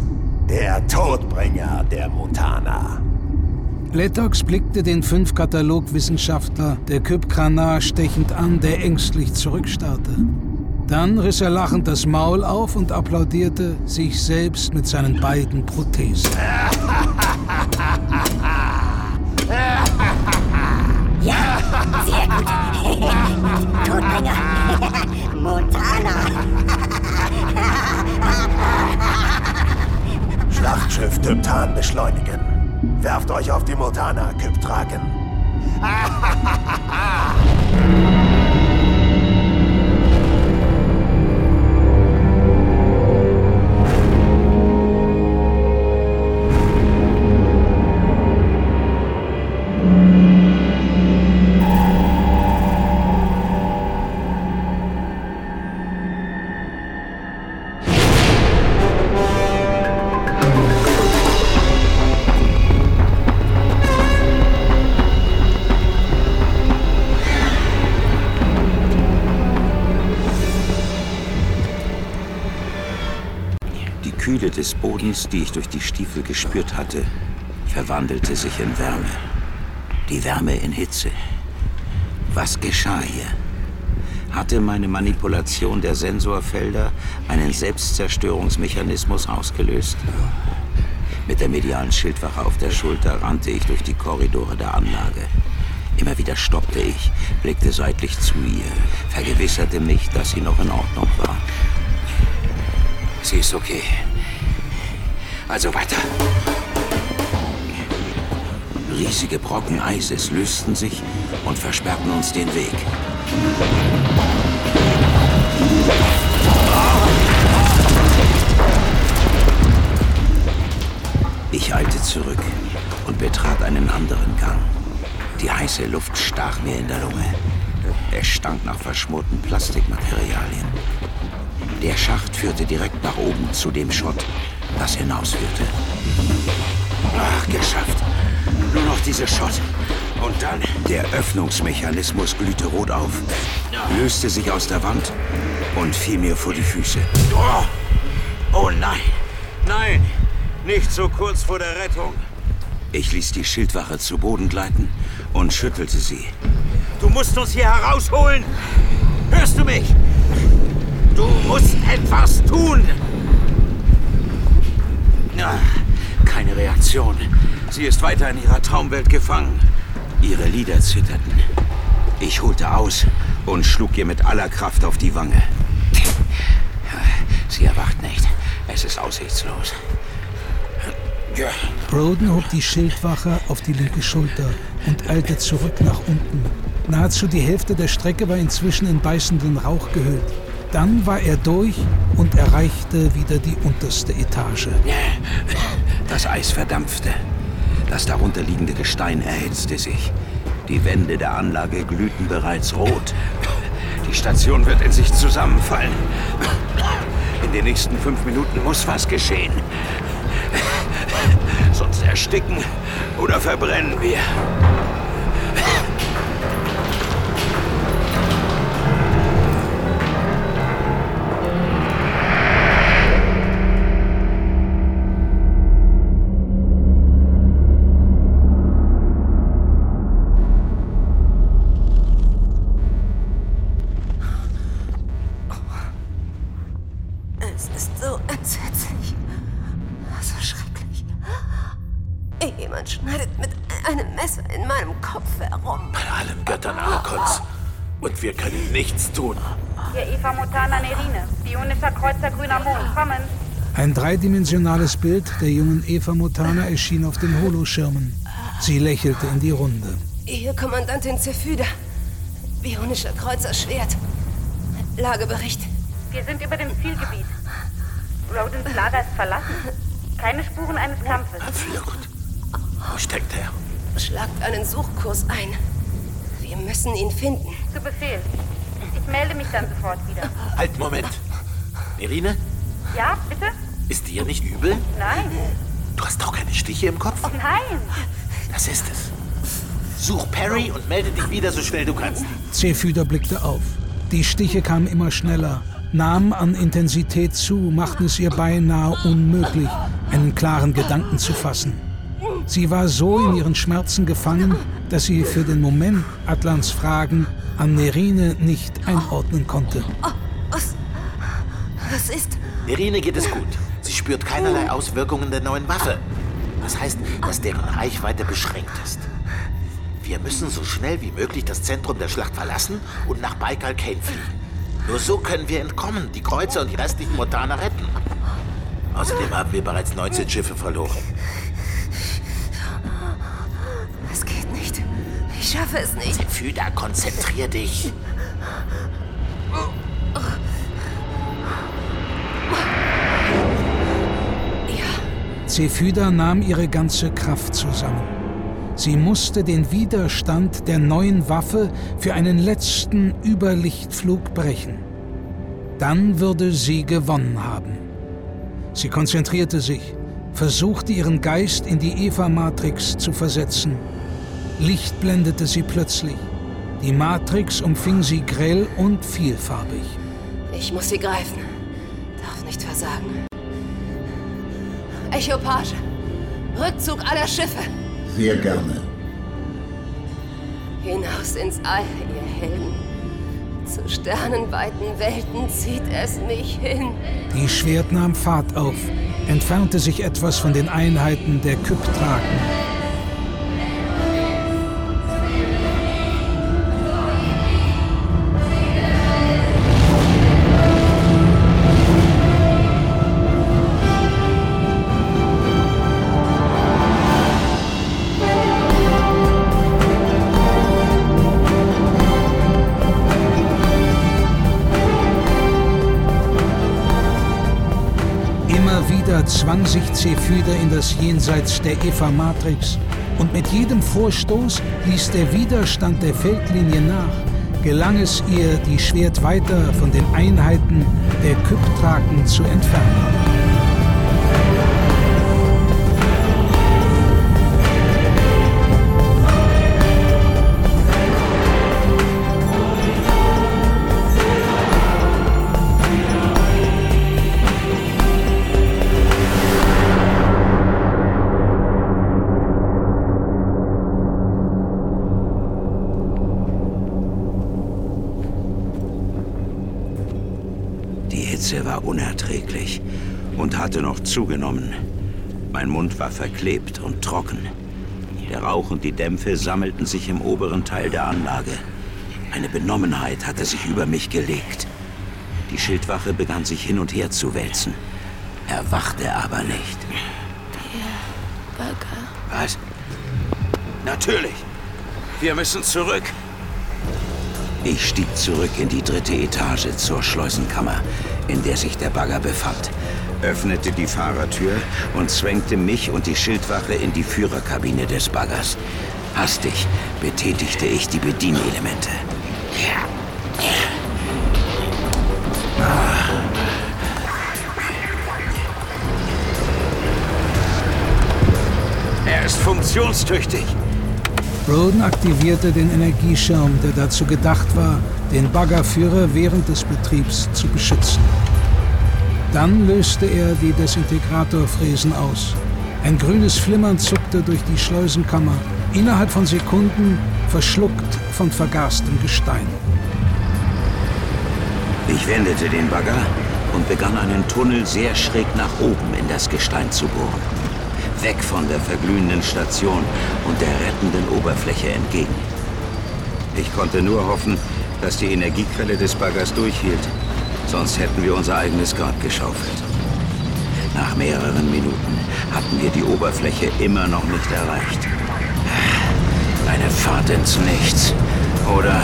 der Todbringer der Mutana. Letox blickte den fünf Katalogwissenschaftler der Kypkranar stechend an, der ängstlich zurückstarrte. Dann riss er lachend das Maul auf und applaudierte sich selbst mit seinen beiden Prothesen. Ja, sehr gut. Todbringer. Montana. Schlachtschiff Typtan beschleunigen. Werft euch auf die Motana, Kyptraken. Bodens, die ich durch die Stiefel gespürt hatte, verwandelte sich in Wärme. Die Wärme in Hitze. Was geschah hier? Hatte meine Manipulation der Sensorfelder einen Selbstzerstörungsmechanismus ausgelöst? Mit der medialen Schildwache auf der Schulter rannte ich durch die Korridore der Anlage. Immer wieder stoppte ich, blickte seitlich zu ihr, vergewisserte mich, dass sie noch in Ordnung war. Sie ist okay. Also weiter. Riesige Brocken Eises lösten sich und versperrten uns den Weg. Ich eilte zurück und betrat einen anderen Gang. Die heiße Luft stach mir in der Lunge. Es stank nach verschmorten Plastikmaterialien. Der Schacht führte direkt nach oben zu dem Schott, das hinausführte. Ach, geschafft. Nur noch diese Schott. Und dann? Der Öffnungsmechanismus glühte rot auf, löste sich aus der Wand und fiel mir vor die Füße. Oh, oh nein. Nein. Nicht so kurz vor der Rettung. Ich ließ die Schildwache zu Boden gleiten und schüttelte sie. Du musst uns hier herausholen. Hörst du mich? Du musst etwas tun. Ah, keine Reaktion. Sie ist weiter in ihrer Traumwelt gefangen. Ihre Lider zitterten. Ich holte aus und schlug ihr mit aller Kraft auf die Wange. Sie erwacht nicht. Es ist aussichtslos. Ja. Broden hob die Schildwache auf die linke Schulter und eilte zurück nach unten. Nahezu die Hälfte der Strecke war inzwischen in beißenden Rauch gehüllt. Dann war er durch und erreichte wieder die unterste Etage. Das Eis verdampfte. Das darunter liegende Gestein erhitzte sich. Die Wände der Anlage glühten bereits rot. Die Station wird in sich zusammenfallen. In den nächsten fünf Minuten muss was geschehen. Sonst ersticken oder verbrennen wir. Dreidimensionales Bild der jungen Eva Motana erschien auf den Holoschirmen. Sie lächelte in die Runde. Hier Kommandantin Zephyda. Bionischer Kreuzer Schwert. Lagebericht. Wir sind über dem Zielgebiet. Rodens Lager ist verlassen. Keine Spuren eines Kampfes. Verflucht. Wo steckt er? Schlagt einen Suchkurs ein. Wir müssen ihn finden. Zu Befehl. Ich melde mich dann sofort wieder. Halt, Moment. Nerine, Ja, bitte? Ist dir nicht übel? Nein. Du hast doch keine Stiche im Kopf? Nein. Das ist es. Such Perry und melde dich wieder so schnell du kannst. Zephyda blickte auf. Die Stiche kamen immer schneller, nahmen an Intensität zu, machten es ihr beinahe unmöglich, einen klaren Gedanken zu fassen. Sie war so in ihren Schmerzen gefangen, dass sie für den Moment Atlans Fragen an Nerine nicht einordnen konnte. Was? Was ist? Nerine geht es gut. Spürt keinerlei Auswirkungen der neuen Waffe. Das heißt, dass deren Reichweite beschränkt ist. Wir müssen so schnell wie möglich das Zentrum der Schlacht verlassen und nach Baikal Kane fliegen. Nur so können wir entkommen, die Kreuzer und die restlichen Motaner retten. Außerdem haben wir bereits 19 Schiffe verloren. Es geht nicht. Ich schaffe es nicht. Zephyda, konzentrier dich. Zephyda nahm ihre ganze Kraft zusammen. Sie musste den Widerstand der neuen Waffe für einen letzten Überlichtflug brechen. Dann würde sie gewonnen haben. Sie konzentrierte sich, versuchte ihren Geist in die Eva-Matrix zu versetzen. Licht blendete sie plötzlich. Die Matrix umfing sie grell und vielfarbig. Ich muss sie greifen. Darf nicht versagen. Echopage. Rückzug aller Schiffe. Sehr gerne. Hinaus ins All, ihr Helden. Zu sternenweiten Welten zieht es mich hin. Die Schwert nahm Fahrt auf, entfernte sich etwas von den Einheiten der Kyptraken. Zwang sich Zephyda in das Jenseits der Eva-Matrix und mit jedem Vorstoß ließ der Widerstand der Feldlinie nach, gelang es ihr, die Schwert weiter von den Einheiten der Kyptraken zu entfernen. Die Hitze war unerträglich und hatte noch zugenommen. Mein Mund war verklebt und trocken. Der Rauch und die Dämpfe sammelten sich im oberen Teil der Anlage. Eine Benommenheit hatte sich über mich gelegt. Die Schildwache begann sich hin und her zu wälzen, erwachte aber nicht. Bagger. Was? Natürlich. Wir müssen zurück. Ich stieg zurück in die dritte Etage zur Schleusenkammer, in der sich der Bagger befand, öffnete die Fahrertür und zwängte mich und die Schildwache in die Führerkabine des Baggers. Hastig betätigte ich die Bedienelemente. Er ist funktionstüchtig. Roden aktivierte den Energieschirm, der dazu gedacht war, den Baggerführer während des Betriebs zu beschützen. Dann löste er die Desintegratorfräsen aus. Ein grünes Flimmern zuckte durch die Schleusenkammer, innerhalb von Sekunden verschluckt von vergarstem Gestein. Ich wendete den Bagger und begann einen Tunnel sehr schräg nach oben in das Gestein zu bohren weg von der verglühenden Station und der rettenden Oberfläche entgegen. Ich konnte nur hoffen, dass die Energiequelle des Baggers durchhielt. Sonst hätten wir unser eigenes Grab geschaufelt. Nach mehreren Minuten hatten wir die Oberfläche immer noch nicht erreicht. Eine Fahrt ins Nichts. Oder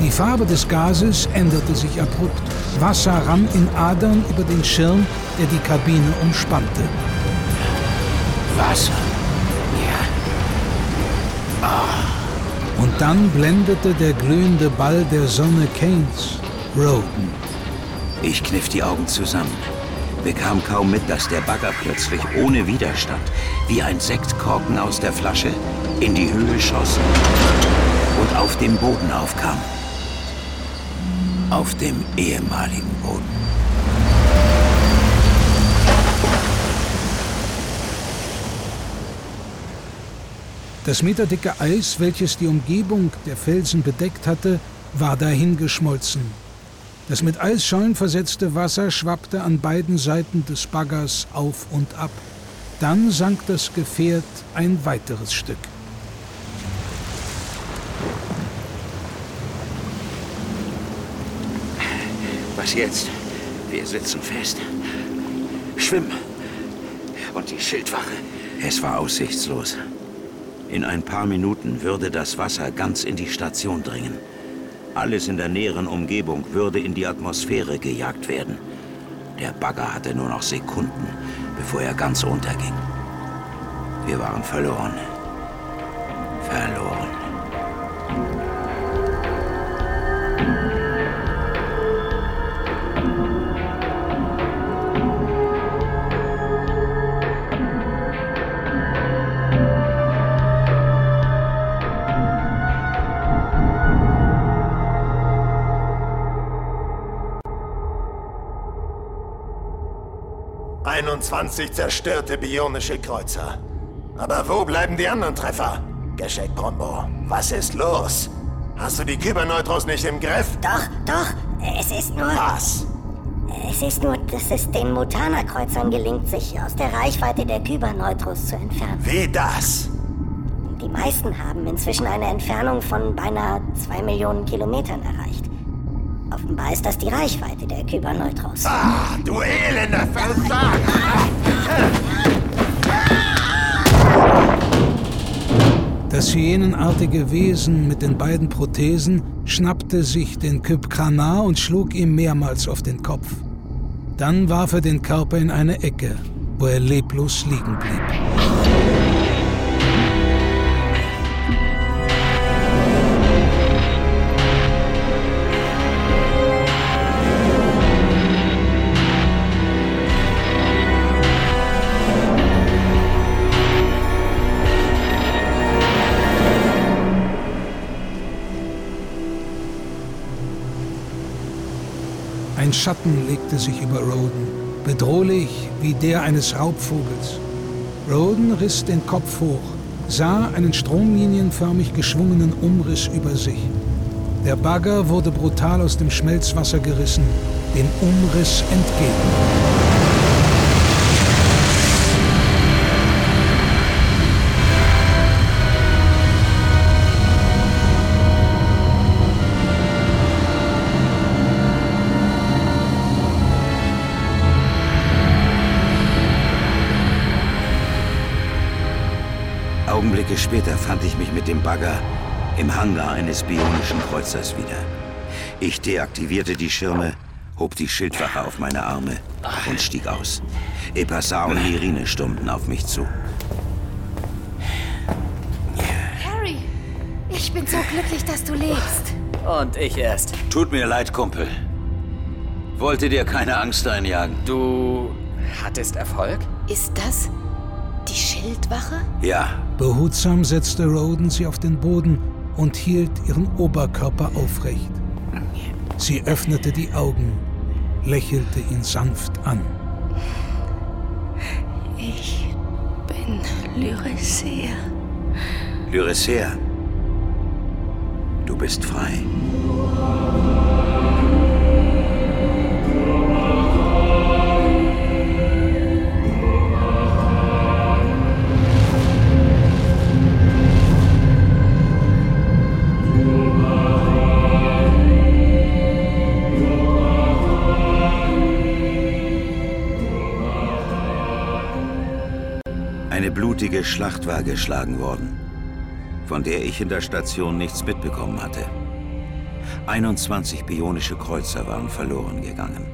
Die Farbe des Gases änderte sich abrupt. Wasser rann in Adern über den Schirm, der die Kabine umspannte. Wasser? Ja. Oh. Und dann blendete der glühende Ball der Sonne Keynes, Roden. Ich kniff die Augen zusammen, bekam kaum mit, dass der Bagger plötzlich ohne Widerstand, wie ein Sektkorken aus der Flasche, in die Höhe schoss und auf dem Boden aufkam auf dem ehemaligen Boden. Das meterdicke Eis, welches die Umgebung der Felsen bedeckt hatte, war dahingeschmolzen. Das mit Eisschollen versetzte Wasser schwappte an beiden Seiten des Baggers auf und ab. Dann sank das Gefährt ein weiteres Stück. Was jetzt? Wir sitzen fest. Schwimm. Und die Schildwache? Es war aussichtslos. In ein paar Minuten würde das Wasser ganz in die Station dringen. Alles in der näheren Umgebung würde in die Atmosphäre gejagt werden. Der Bagger hatte nur noch Sekunden, bevor er ganz unterging. Wir waren. Verloren. 21 zerstörte bionische Kreuzer. Aber wo bleiben die anderen Treffer? Geschenk Brombo, was ist los? Hast du die Kyberneutros nicht im Griff? Doch, doch, es ist nur... Was? Es ist nur, dass es den Mutana-Kreuzern gelingt, sich aus der Reichweite der Kyberneutros zu entfernen. Wie das? Die meisten haben inzwischen eine Entfernung von beinahe zwei Millionen Kilometern erreicht. Offenbar ist das die Reichweite der Kyberneutros. Ah, du elender Versager! Das hyänenartige Wesen mit den beiden Prothesen schnappte sich den Kypkranar und schlug ihm mehrmals auf den Kopf. Dann warf er den Körper in eine Ecke, wo er leblos liegen blieb. Ein Schatten legte sich über Roden, bedrohlich wie der eines Raubvogels. Roden riss den Kopf hoch, sah einen stromlinienförmig geschwungenen Umriss über sich. Der Bagger wurde brutal aus dem Schmelzwasser gerissen, dem Umriss entgegen. Später fand ich mich mit dem Bagger im Hangar eines bionischen Kreuzers wieder. Ich deaktivierte die Schirme, hob die Schildwache auf meine Arme und stieg aus. Epassa und Irine stummten auf mich zu. Harry, ich bin so glücklich, dass du lebst. Und ich erst. Tut mir leid, Kumpel. Wollte dir keine Angst einjagen. Du hattest Erfolg? Ist das die Schildwache? Ja. Behutsam setzte Roden sie auf den Boden und hielt ihren Oberkörper aufrecht. Sie öffnete die Augen, lächelte ihn sanft an. Ich bin Lyricea. Lyricea, du bist frei. Blutige Schlacht war geschlagen worden, von der ich in der Station nichts mitbekommen hatte. 21 bionische Kreuzer waren verloren gegangen.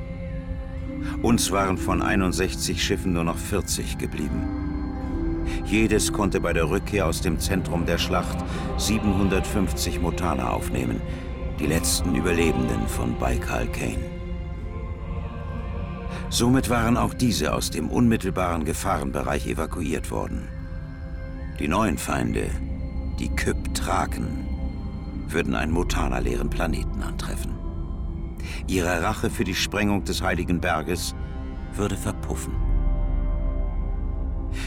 Uns waren von 61 Schiffen nur noch 40 geblieben. Jedes konnte bei der Rückkehr aus dem Zentrum der Schlacht 750 Mutana aufnehmen, die letzten Überlebenden von Baikal Kane. Somit waren auch diese aus dem unmittelbaren Gefahrenbereich evakuiert worden. Die neuen Feinde, die Kyp-Traken, würden einen Mutana-leeren Planeten antreffen. Ihre Rache für die Sprengung des Heiligen Berges würde verpuffen.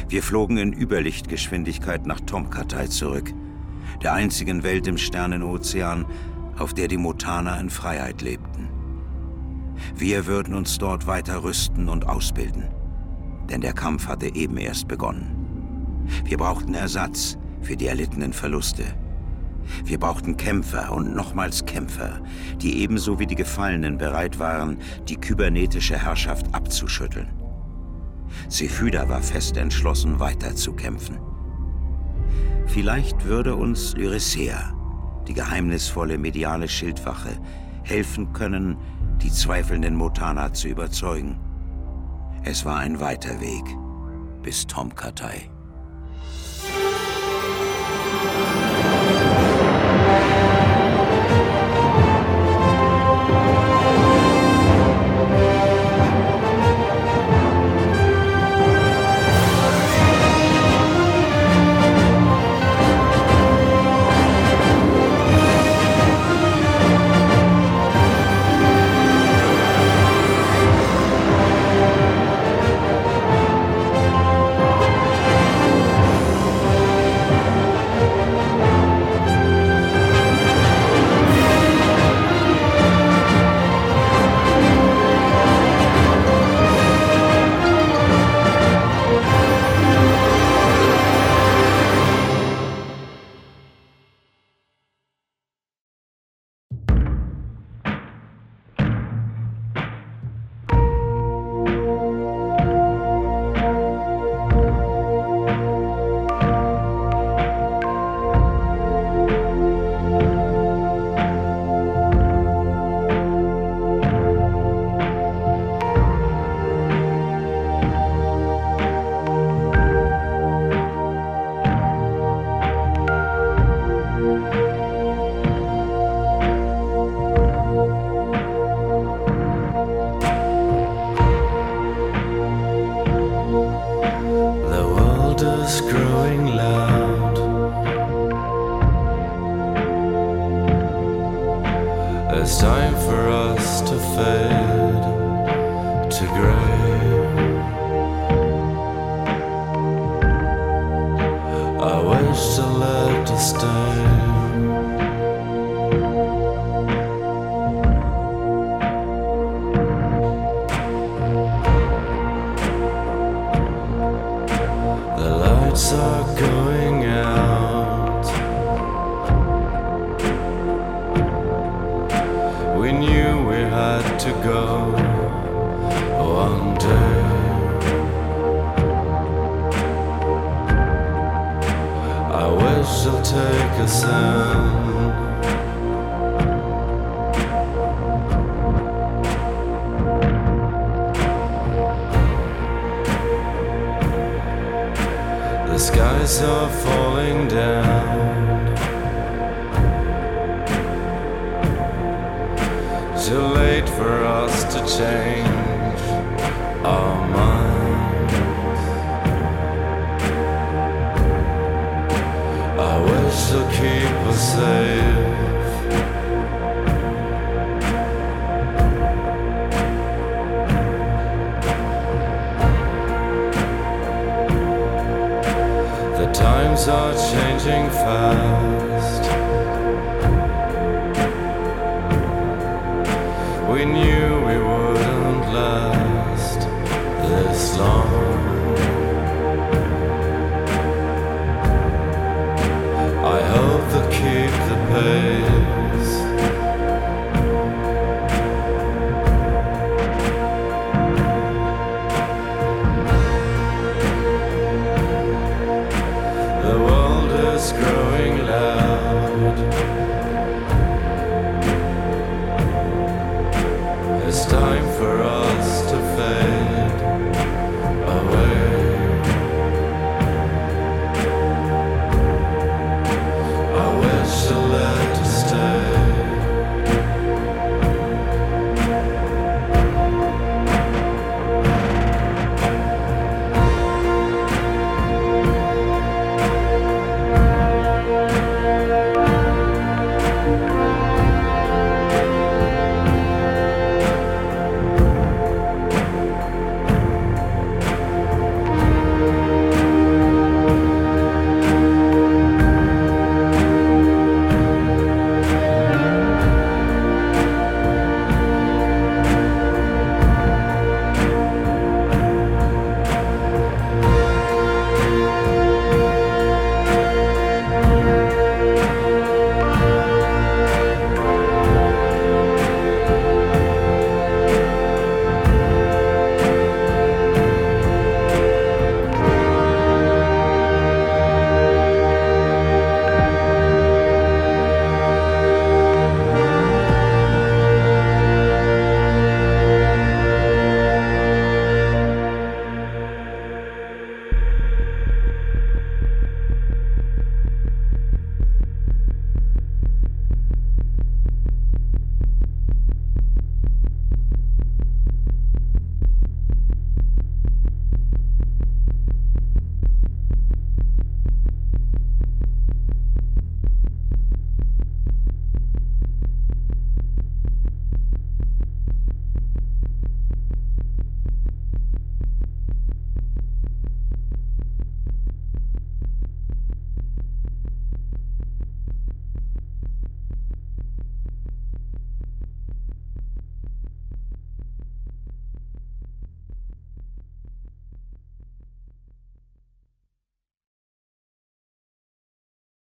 Wir flogen in Überlichtgeschwindigkeit nach Tomkatai zurück, der einzigen Welt im Sternenozean, auf der die Mutana in Freiheit lebten. Wir würden uns dort weiter rüsten und ausbilden, denn der Kampf hatte eben erst begonnen. Wir brauchten Ersatz für die erlittenen Verluste. Wir brauchten Kämpfer und nochmals Kämpfer, die ebenso wie die Gefallenen bereit waren, die kybernetische Herrschaft abzuschütteln. Sephyda war fest entschlossen, weiterzukämpfen. Vielleicht würde uns Lyricea, die geheimnisvolle mediale Schildwache, helfen können, die zweifelnden Mutana zu überzeugen. Es war ein weiter Weg bis Tomkatai. The